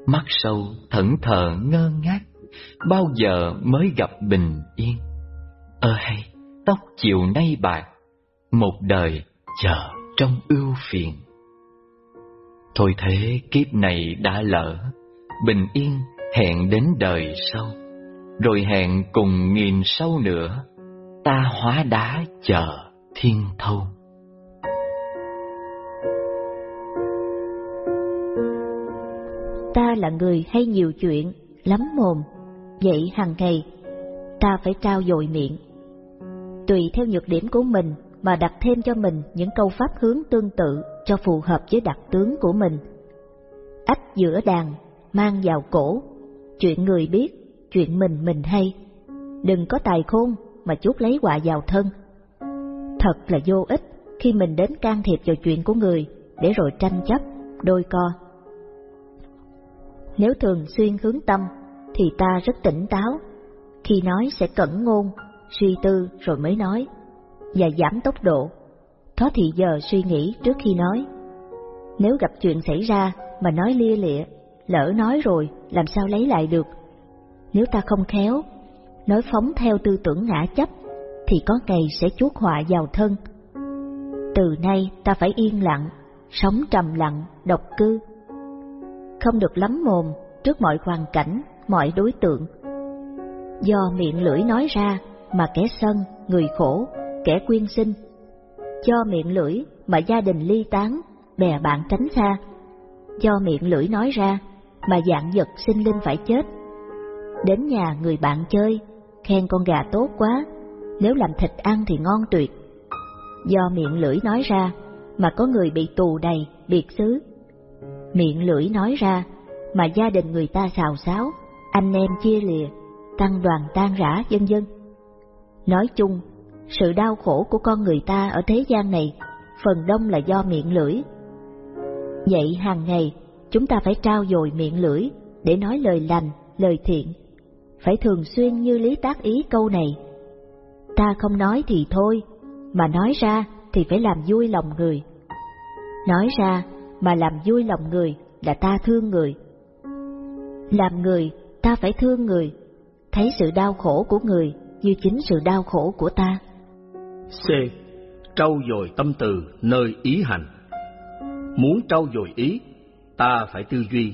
Mắt sâu thẫn thờ ngơ ngác, bao giờ mới gặp bình yên. Ơ hay, tóc chiều nay bạc, một đời chờ trong ưu phiền. Thôi thế kiếp này đã lỡ, bình yên hẹn đến đời sau, rồi hẹn cùng nghìn sau nữa, ta hóa đá chờ thiên thâu. Ta là người hay nhiều chuyện, lắm mồm, vậy hàng ngày ta phải trao dồi miệng. Tùy theo nhược điểm của mình mà đặt thêm cho mình những câu pháp hướng tương tự cho phù hợp với đặc tướng của mình. Ách giữa đàn, mang vào cổ, chuyện người biết, chuyện mình mình hay. Đừng có tài khôn mà chút lấy quả vào thân. Thật là vô ích khi mình đến can thiệp vào chuyện của người để rồi tranh chấp, đôi co. Nếu thường xuyên hướng tâm thì ta rất tỉnh táo, khi nói sẽ cẩn ngôn, suy tư rồi mới nói và giảm tốc độ. Có thì giờ suy nghĩ trước khi nói. Nếu gặp chuyện xảy ra mà nói lia lịa, lỡ nói rồi làm sao lấy lại được. Nếu ta không khéo, nói phóng theo tư tưởng ngã chấp, thì có ngày sẽ chuốc họa vào thân. Từ nay ta phải yên lặng, sống trầm lặng, độc cư. Không được lắm mồm trước mọi hoàn cảnh, mọi đối tượng. Do miệng lưỡi nói ra mà kẻ sân, người khổ, kẻ quyên sinh. cho miệng lưỡi mà gia đình ly tán, bè bạn tránh xa. Do miệng lưỡi nói ra mà dạng vật sinh linh phải chết. Đến nhà người bạn chơi, khen con gà tốt quá, nếu làm thịt ăn thì ngon tuyệt. Do miệng lưỡi nói ra mà có người bị tù đầy, biệt xứ. miệng lưỡi nói ra, mà gia đình người ta xào xáo, anh em chia lìa, tăng đoàn tan rã vân vân. Nói chung, sự đau khổ của con người ta ở thế gian này phần đông là do miệng lưỡi. Vậy hàng ngày, chúng ta phải trao dồi miệng lưỡi để nói lời lành, lời thiện. Phải thường xuyên như lý tác ý câu này. Ta không nói thì thôi, mà nói ra thì phải làm vui lòng người. Nói ra mà làm vui lòng người là ta thương người. Làm người, ta phải thương người, thấy sự đau khổ của người như chính sự đau khổ của ta. C. Trau dồi tâm từ nơi ý hành Muốn trau dồi ý, ta phải tư duy.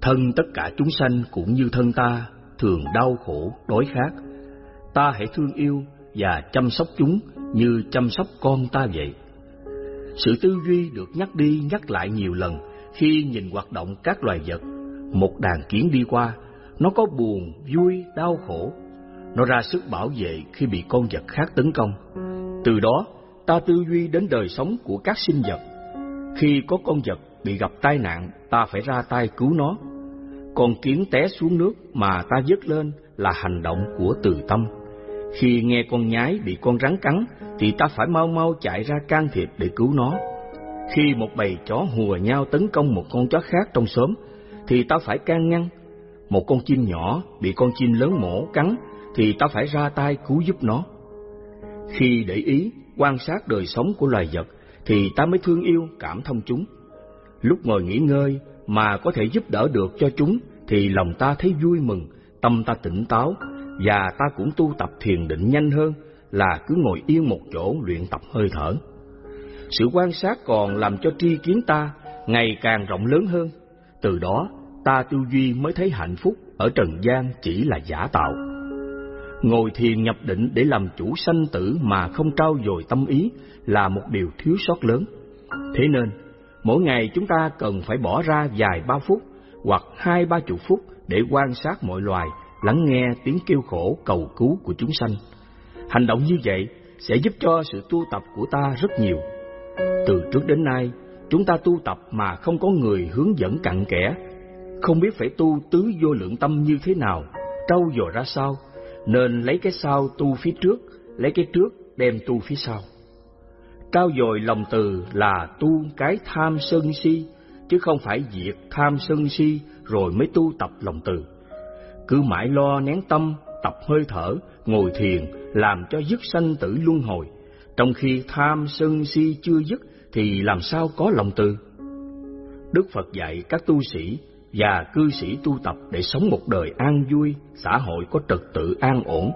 Thân tất cả chúng sanh cũng như thân ta, thường đau khổ, đói khát. Ta hãy thương yêu và chăm sóc chúng như chăm sóc con ta vậy. Sự tư duy được nhắc đi nhắc lại nhiều lần khi nhìn hoạt động các loài vật. Một đàn kiến đi qua, nó có buồn, vui, đau khổ. Nó ra sức bảo vệ khi bị con vật khác tấn công. Từ đó, ta tư duy đến đời sống của các sinh vật. Khi có con vật bị gặp tai nạn, ta phải ra tay cứu nó. Con kiến té xuống nước mà ta dứt lên là hành động của từ tâm. Khi nghe con nhái bị con rắn cắn, thì ta phải mau mau chạy ra can thiệp để cứu nó. Khi một bầy chó hùa nhau tấn công một con chó khác trong xóm, thì ta phải can ngăn. Một con chim nhỏ bị con chim lớn mổ cắn, thì ta phải ra tay cứu giúp nó. Khi để ý, quan sát đời sống của loài vật, thì ta mới thương yêu, cảm thông chúng. Lúc ngồi nghỉ ngơi mà có thể giúp đỡ được cho chúng, thì lòng ta thấy vui mừng, tâm ta tỉnh táo, và ta cũng tu tập thiền định nhanh hơn là cứ ngồi yên một chỗ luyện tập hơi thở. Sự quan sát còn làm cho tri kiến ta ngày càng rộng lớn hơn. Từ đó, ta tư duy mới thấy hạnh phúc ở trần gian chỉ là giả tạo. Ngồi thiền nhập định để làm chủ sanh tử mà không trao dồi tâm ý là một điều thiếu sót lớn. Thế nên, mỗi ngày chúng ta cần phải bỏ ra vài ba phút hoặc hai ba chục phút để quan sát mọi loài, lắng nghe tiếng kêu khổ cầu cứu của chúng sanh. Hành động như vậy sẽ giúp cho sự tu tập của ta rất nhiều. Từ trước đến nay, chúng ta tu tập mà không có người hướng dẫn cặn kẽ, không biết phải tu tứ vô lượng tâm như thế nào, trau dồi ra sao, nên lấy cái sau tu phía trước, lấy cái trước đem tu phía sau. Trao dồi lòng từ là tu cái tham sân si, chứ không phải diệt tham sân si rồi mới tu tập lòng từ. Cứ mãi lo nén tâm, tập hơi thở, ngồi thiền, làm cho dứt sanh tử luân hồi, trong khi tham sân si chưa dứt thì làm sao có lòng từ? Đức Phật dạy các tu sĩ và cư sĩ tu tập để sống một đời an vui, xã hội có trật tự an ổn.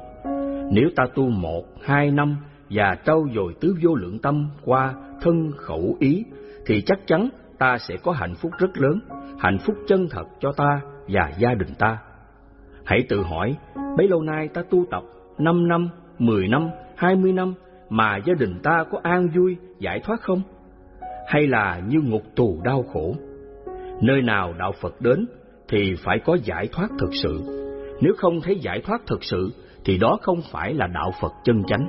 Nếu ta tu một, hai năm và trau dồi tứ vô lượng tâm qua thân khẩu ý, thì chắc chắn ta sẽ có hạnh phúc rất lớn, hạnh phúc chân thật cho ta và gia đình ta. Hãy tự hỏi, bấy lâu nay ta tu tập 5 năm, 10 năm, 20 năm mà gia đình ta có an vui, giải thoát không? Hay là như ngục tù đau khổ? Nơi nào đạo Phật đến thì phải có giải thoát thực sự. Nếu không thấy giải thoát thực sự thì đó không phải là đạo Phật chân chánh.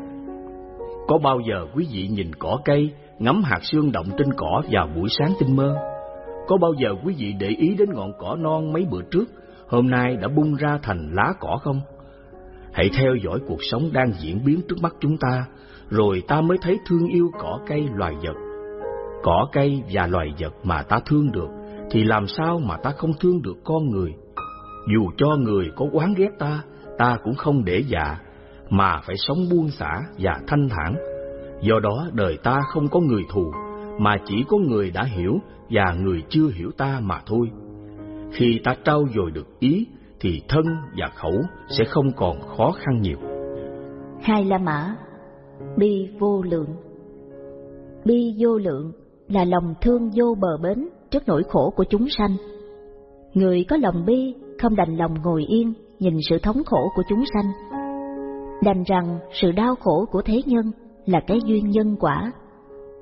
Có bao giờ quý vị nhìn cỏ cây, ngắm hạt sương động trên cỏ vào buổi sáng tinh mơ? Có bao giờ quý vị để ý đến ngọn cỏ non mấy bữa trước, hôm nay đã bung ra thành lá cỏ không? Hãy theo dõi cuộc sống đang diễn biến trước mắt chúng ta, rồi ta mới thấy thương yêu cỏ cây loài vật. Cỏ cây và loài vật mà ta thương được thì làm sao mà ta không thương được con người? Dù cho người có oán ghét ta, ta cũng không để dạ, mà phải sống buông xả và thanh thản. Do đó đời ta không có người thù, mà chỉ có người đã hiểu và người chưa hiểu ta mà thôi. Khi ta trau dồi được ý, thì thân và khẩu sẽ không còn khó khăn nhiều. Hai La Mã Bi vô lượng Bi vô lượng là lòng thương vô bờ bến trước nỗi khổ của chúng sanh. Người có lòng bi không đành lòng ngồi yên nhìn sự thống khổ của chúng sanh. Đành rằng sự đau khổ của thế nhân là cái duyên nhân quả,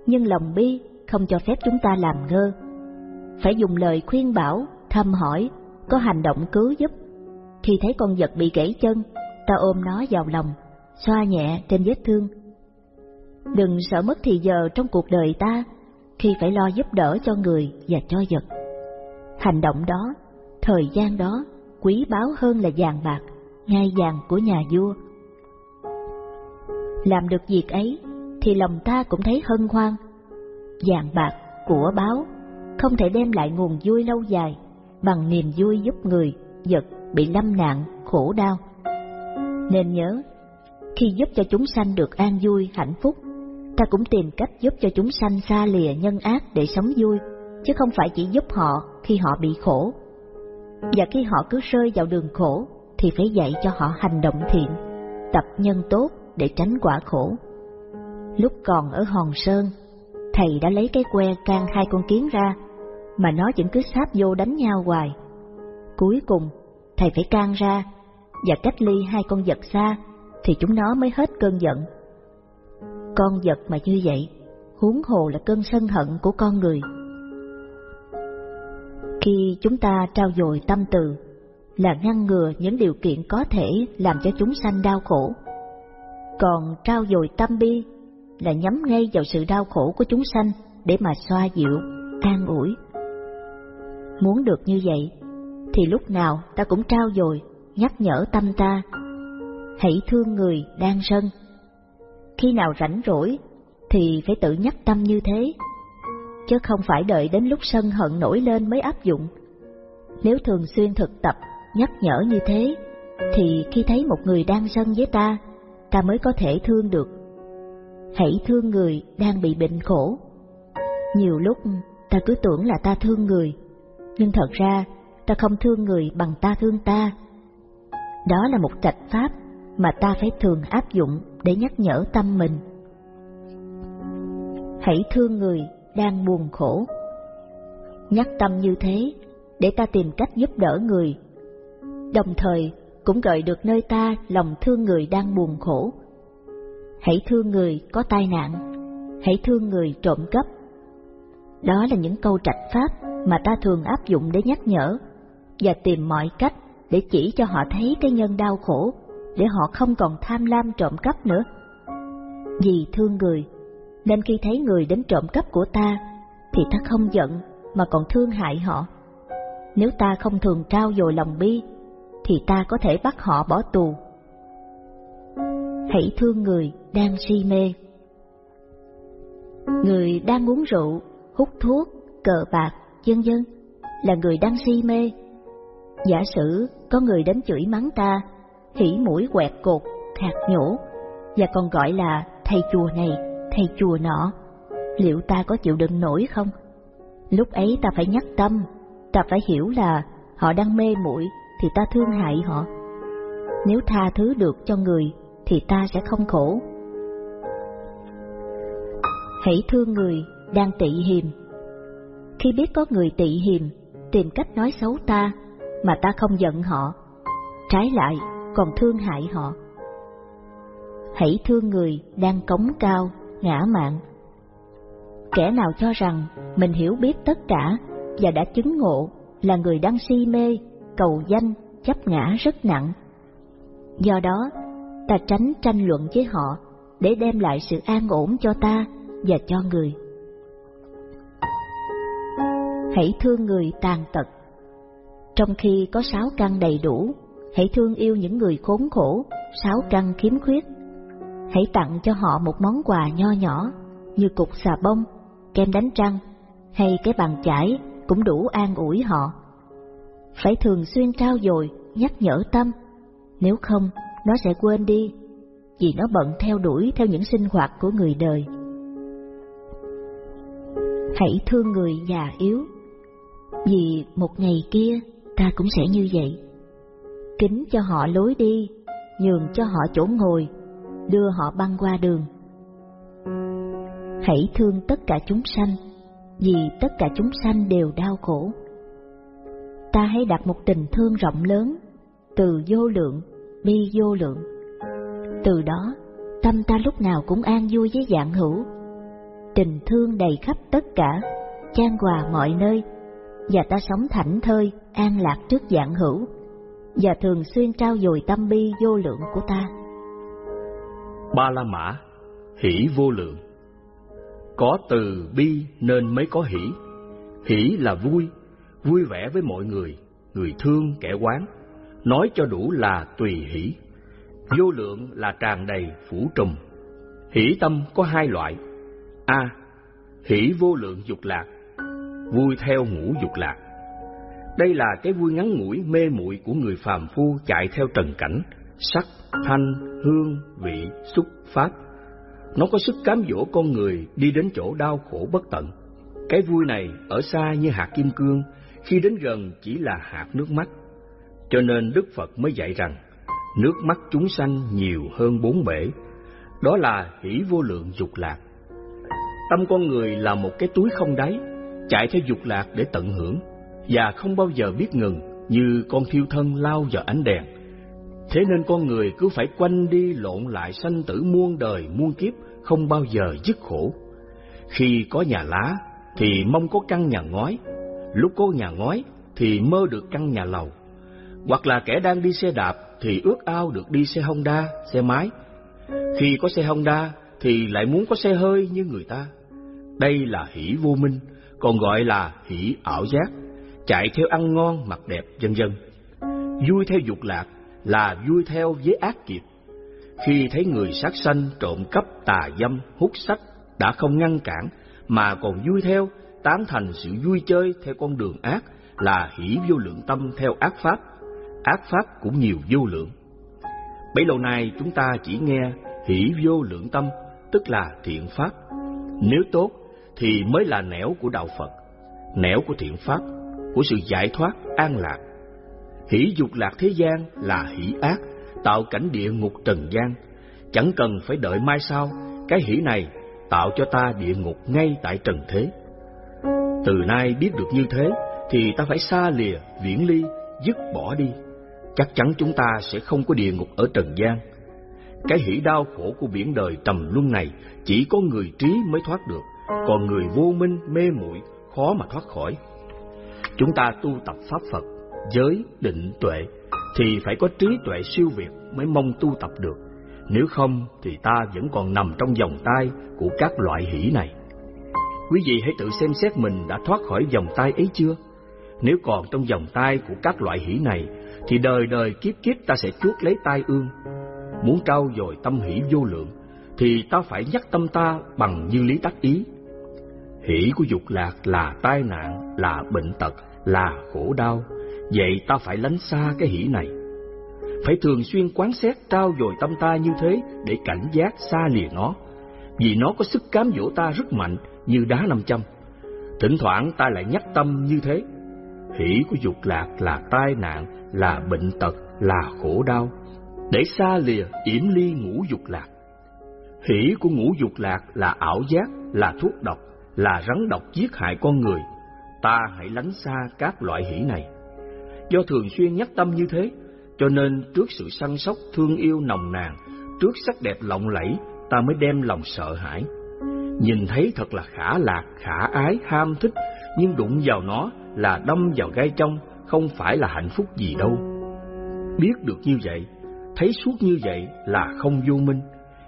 nhưng lòng bi không cho phép chúng ta làm ngơ. Phải dùng lời khuyên bảo, thăm hỏi, có hành động cứu giúp. Khi thấy con vật bị gãy chân, ta ôm nó vào lòng, xoa nhẹ trên vết thương. Đừng sợ mất thì giờ trong cuộc đời ta khi phải lo giúp đỡ cho người và cho vật. Hành động đó, thời gian đó, quý báu hơn là vàng bạc, ngai vàng của nhà vua. Làm được việc ấy, thì lòng ta cũng thấy hân hoan. Vàng bạc, của báo, không thể đem lại nguồn vui lâu dài bằng niềm vui giúp người, vật bị lâm nạn, khổ đau. Nên nhớ, khi giúp cho chúng sanh được an vui, hạnh phúc, ta cũng tìm cách giúp cho chúng sanh xa lìa nhân ác để sống vui, chứ không phải chỉ giúp họ khi họ bị khổ. Và khi họ cứ rơi vào đường khổ, thì phải dạy cho họ hành động thiện, tập nhân tốt để tránh quả khổ. Lúc còn ở Hòn Sơn, thầy đã lấy cái que can hai con kiến ra, mà nó vẫn cứ sáp vô đánh nhau hoài. Cuối cùng, thầy phải can ra và cách ly hai con vật xa, thì chúng nó mới hết cơn giận. Con vật mà như vậy, huống hồ là cơn sân hận của con người. Khi chúng ta trao dồi tâm từ, là ngăn ngừa những điều kiện có thể làm cho chúng sanh đau khổ. Còn trao dồi tâm bi là nhắm ngay vào sự đau khổ của chúng sanh để mà xoa dịu, an ủi. Muốn được như vậy, thì lúc nào ta cũng trao dồi, nhắc nhở tâm ta. Hãy thương người đang sân. Khi nào rảnh rỗi, thì phải tự nhắc tâm như thế, chứ không phải đợi đến lúc sân hận nổi lên mới áp dụng. Nếu thường xuyên thực tập, nhắc nhở như thế, thì khi thấy một người đang sân với ta, ta mới có thể thương được hãy thương người đang bị bệnh khổ. Nhiều lúc ta cứ tưởng là ta thương người, nhưng thật ra ta không thương người bằng ta thương ta. Đó là một trạch pháp mà ta phải thường áp dụng để nhắc nhở tâm mình. Hãy thương người đang buồn khổ. Nhắc tâm như thế để ta tìm cách giúp đỡ người, đồng thời cũng gợi được nơi ta lòng thương người đang buồn khổ hãy thương người có tai nạn, hãy thương người trộm cắp. Đó là những câu trạch pháp mà ta thường áp dụng để nhắc nhở và tìm mọi cách để chỉ cho họ thấy cái nhân đau khổ, để họ không còn tham lam trộm cắp nữa. Vì thương người, nên khi thấy người đến trộm cắp của ta, thì ta không giận mà còn thương hại họ. Nếu ta không thường trao dồi lòng bi, thì ta có thể bắt họ bỏ tù hãy thương người đang si mê. Người đang uống rượu, hút thuốc, cờ bạc, dân dân là người đang si mê. Giả sử có người đến chửi mắng ta, hỉ mũi quẹt cột, thạc nhổ, và còn gọi là thầy chùa này, thầy chùa nọ, liệu ta có chịu đựng nổi không? Lúc ấy ta phải nhắc tâm, ta phải hiểu là họ đang mê muội thì ta thương hại họ. Nếu tha thứ được cho người thì ta sẽ không khổ. Hãy thương người đang tị hiềm. Khi biết có người tị hiềm, tìm cách nói xấu ta, mà ta không giận họ, trái lại còn thương hại họ. Hãy thương người đang cống cao, ngã mạn. Kẻ nào cho rằng mình hiểu biết tất cả và đã chứng ngộ là người đang si mê, cầu danh, chấp ngã rất nặng. Do đó, ta tránh tranh luận với họ để đem lại sự an ổn cho ta và cho người. Hãy thương người tàn tật. Trong khi có sáu căn đầy đủ, hãy thương yêu những người khốn khổ, sáu trăng khiếm khuyết. Hãy tặng cho họ một món quà nho nhỏ như cục xà bông, kem đánh răng hay cái bàn chải cũng đủ an ủi họ. Phải thường xuyên trao dồi, nhắc nhở tâm, nếu không nó sẽ quên đi, vì nó bận theo đuổi theo những sinh hoạt của người đời. Hãy thương người già yếu, vì một ngày kia ta cũng sẽ như vậy. Kính cho họ lối đi, nhường cho họ chỗ ngồi, đưa họ băng qua đường. Hãy thương tất cả chúng sanh, vì tất cả chúng sanh đều đau khổ. Ta hãy đặt một tình thương rộng lớn, từ vô lượng bi vô lượng. Từ đó, tâm ta lúc nào cũng an vui với dạng hữu. Tình thương đầy khắp tất cả, trang hòa mọi nơi, và ta sống thảnh thơi, an lạc trước dạng hữu, và thường xuyên trao dồi tâm bi vô lượng của ta. Ba La Mã, hỷ vô lượng. Có từ bi nên mới có hỷ. Hỷ là vui, vui vẻ với mọi người, người thương kẻ quán, nói cho đủ là tùy hỷ. Vô lượng là tràn đầy phủ trùm. Hỷ tâm có hai loại. A. hỷ vô lượng dục lạc, vui theo ngũ dục lạc. Đây là cái vui ngắn ngủi mê muội của người phàm phu chạy theo trần cảnh, sắc, thanh, hương, vị, xúc, pháp. Nó có sức cám dỗ con người đi đến chỗ đau khổ bất tận. Cái vui này ở xa như hạt kim cương, khi đến gần chỉ là hạt nước mắt. Cho nên Đức Phật mới dạy rằng, nước mắt chúng sanh nhiều hơn bốn bể. Đó là hỷ vô lượng dục lạc. Tâm con người là một cái túi không đáy, chạy theo dục lạc để tận hưởng, và không bao giờ biết ngừng như con thiêu thân lao vào ánh đèn. Thế nên con người cứ phải quanh đi lộn lại sanh tử muôn đời muôn kiếp, không bao giờ dứt khổ. Khi có nhà lá thì mong có căn nhà ngói, lúc có nhà ngói thì mơ được căn nhà lầu. Hoặc là kẻ đang đi xe đạp thì ước ao được đi xe Honda, xe máy. Khi có xe Honda thì lại muốn có xe hơi như người ta. Đây là hỷ vô minh, còn gọi là hỷ ảo giác, chạy theo ăn ngon, mặc đẹp, vân vân. Vui theo dục lạc là vui theo với ác kiệt. Khi thấy người sát sanh, trộm cắp, tà dâm, hút sách đã không ngăn cản mà còn vui theo, tán thành sự vui chơi theo con đường ác là hỷ vô lượng tâm theo ác pháp. Ác pháp cũng nhiều vô lượng. Bấy lâu nay chúng ta chỉ nghe hỷ vô lượng tâm, tức là thiện pháp. Nếu tốt thì mới là nẻo của đạo Phật, nẻo của thiện pháp, của sự giải thoát, an lạc. Hỷ dục lạc thế gian là hỷ ác, tạo cảnh địa ngục trần gian. Chẳng cần phải đợi mai sau, cái hỷ này tạo cho ta địa ngục ngay tại trần thế. Từ nay biết được như thế, thì ta phải xa lìa, viễn ly, dứt bỏ đi. Chắc chắn chúng ta sẽ không có địa ngục ở trần gian. Cái hỷ đau khổ của biển đời trầm luân này chỉ có người trí mới thoát được, còn người vô minh, mê muội khó mà thoát khỏi. Chúng ta tu tập pháp Phật, giới, định, tuệ thì phải có trí tuệ siêu việt mới mong tu tập được. Nếu không thì ta vẫn còn nằm trong vòng tay của các loại hỷ này. Quý vị hãy tự xem xét mình đã thoát khỏi vòng tay ấy chưa? Nếu còn trong vòng tay của các loại hỷ này, thì đời đời kiếp kiếp ta sẽ chuốt lấy tai ương. Muốn trao dồi tâm hỷ vô lượng, thì ta phải nhắc tâm ta bằng như lý tác ý. Hỷ của dục lạc là tai nạn, là bệnh tật, là khổ đau, vậy ta phải lánh xa cái hỷ này phải thường xuyên quán xét trao dồi tâm ta như thế để cảnh giác xa lìa nó, vì nó có sức cám dỗ ta rất mạnh như đá năm châm. Thỉnh thoảng ta lại nhắc tâm như thế. Hỷ của dục lạc là tai nạn, là bệnh tật, là khổ đau, để xa lìa yểm ly ngũ dục lạc. Hỷ của ngũ dục lạc là ảo giác, là thuốc độc, là rắn độc giết hại con người. Ta hãy lánh xa các loại hỷ này. Do thường xuyên nhắc tâm như thế, cho nên trước sự săn sóc thương yêu nồng nàn, trước sắc đẹp lộng lẫy, ta mới đem lòng sợ hãi. Nhìn thấy thật là khả lạc, khả ái, ham thích, nhưng đụng vào nó là đâm vào gai trong, không phải là hạnh phúc gì đâu. Biết được như vậy, thấy suốt như vậy là không vô minh.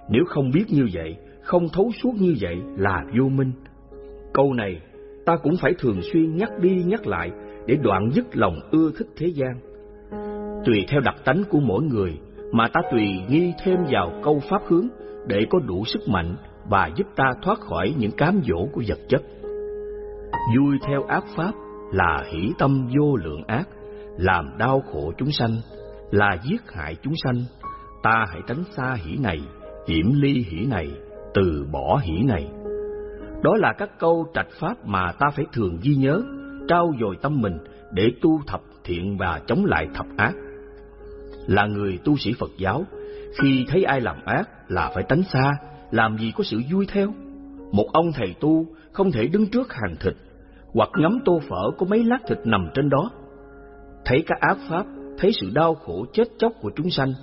Nếu không biết như vậy, không thấu suốt như vậy là vô minh. Câu này ta cũng phải thường xuyên nhắc đi nhắc lại để đoạn dứt lòng ưa thích thế gian tùy theo đặc tánh của mỗi người mà ta tùy nghi thêm vào câu pháp hướng để có đủ sức mạnh và giúp ta thoát khỏi những cám dỗ của vật chất. Vui theo ác pháp là hỷ tâm vô lượng ác, làm đau khổ chúng sanh, là giết hại chúng sanh. Ta hãy tránh xa hỷ này, hiểm ly hỷ này, từ bỏ hỷ này. Đó là các câu trạch pháp mà ta phải thường ghi nhớ, trao dồi tâm mình để tu thập thiện và chống lại thập ác là người tu sĩ Phật giáo, khi thấy ai làm ác là phải tránh xa, làm gì có sự vui theo. Một ông thầy tu không thể đứng trước hàng thịt, hoặc ngắm tô phở có mấy lát thịt nằm trên đó. Thấy các ác pháp, thấy sự đau khổ chết chóc của chúng sanh,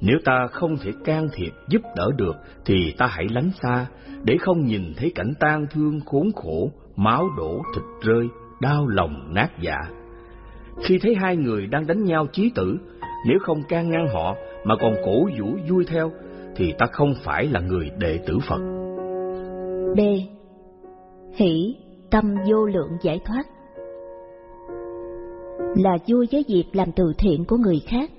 nếu ta không thể can thiệp giúp đỡ được thì ta hãy lánh xa để không nhìn thấy cảnh tang thương khốn khổ, máu đổ thịt rơi, đau lòng nát dạ. Khi thấy hai người đang đánh nhau chí tử nếu không can ngăn họ mà còn cổ vũ vui theo, thì ta không phải là người đệ tử Phật. B. Hỷ, tâm vô lượng giải thoát là vui với việc làm từ thiện của người khác.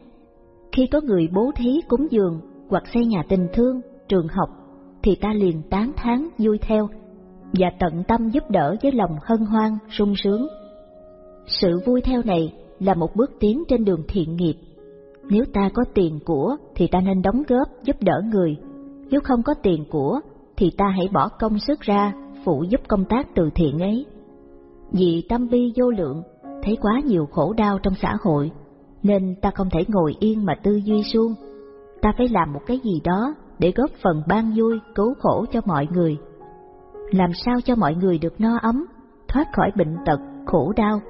Khi có người bố thí cúng dường hoặc xây nhà tình thương, trường học, thì ta liền tán thán vui theo và tận tâm giúp đỡ với lòng hân hoan, sung sướng. Sự vui theo này là một bước tiến trên đường thiện nghiệp. Nếu ta có tiền của thì ta nên đóng góp giúp đỡ người, nếu không có tiền của thì ta hãy bỏ công sức ra phụ giúp công tác từ thiện ấy. Vì tâm bi vô lượng, thấy quá nhiều khổ đau trong xã hội, nên ta không thể ngồi yên mà tư duy suông. Ta phải làm một cái gì đó để góp phần ban vui, cứu khổ cho mọi người. Làm sao cho mọi người được no ấm, thoát khỏi bệnh tật, khổ đau.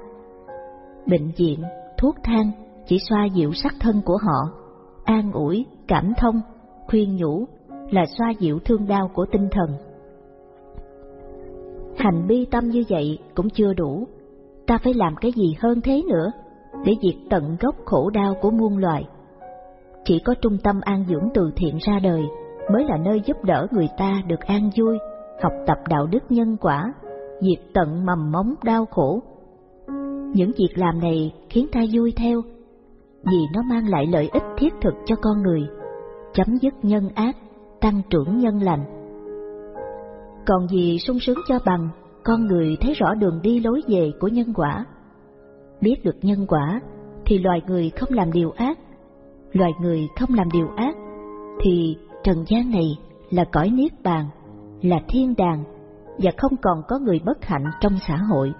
Bệnh viện, thuốc thang chỉ xoa dịu sắc thân của họ, an ủi, cảm thông, khuyên nhủ là xoa dịu thương đau của tinh thần. Hành bi tâm như vậy cũng chưa đủ, ta phải làm cái gì hơn thế nữa để diệt tận gốc khổ đau của muôn loài. Chỉ có trung tâm an dưỡng từ thiện ra đời mới là nơi giúp đỡ người ta được an vui, học tập đạo đức nhân quả, diệt tận mầm móng đau khổ. Những việc làm này khiến ta vui theo, vì nó mang lại lợi ích thiết thực cho con người, chấm dứt nhân ác, tăng trưởng nhân lành. Còn gì sung sướng cho bằng, con người thấy rõ đường đi lối về của nhân quả. Biết được nhân quả, thì loài người không làm điều ác. Loài người không làm điều ác, thì trần gian này là cõi niết bàn, là thiên đàng, và không còn có người bất hạnh trong xã hội.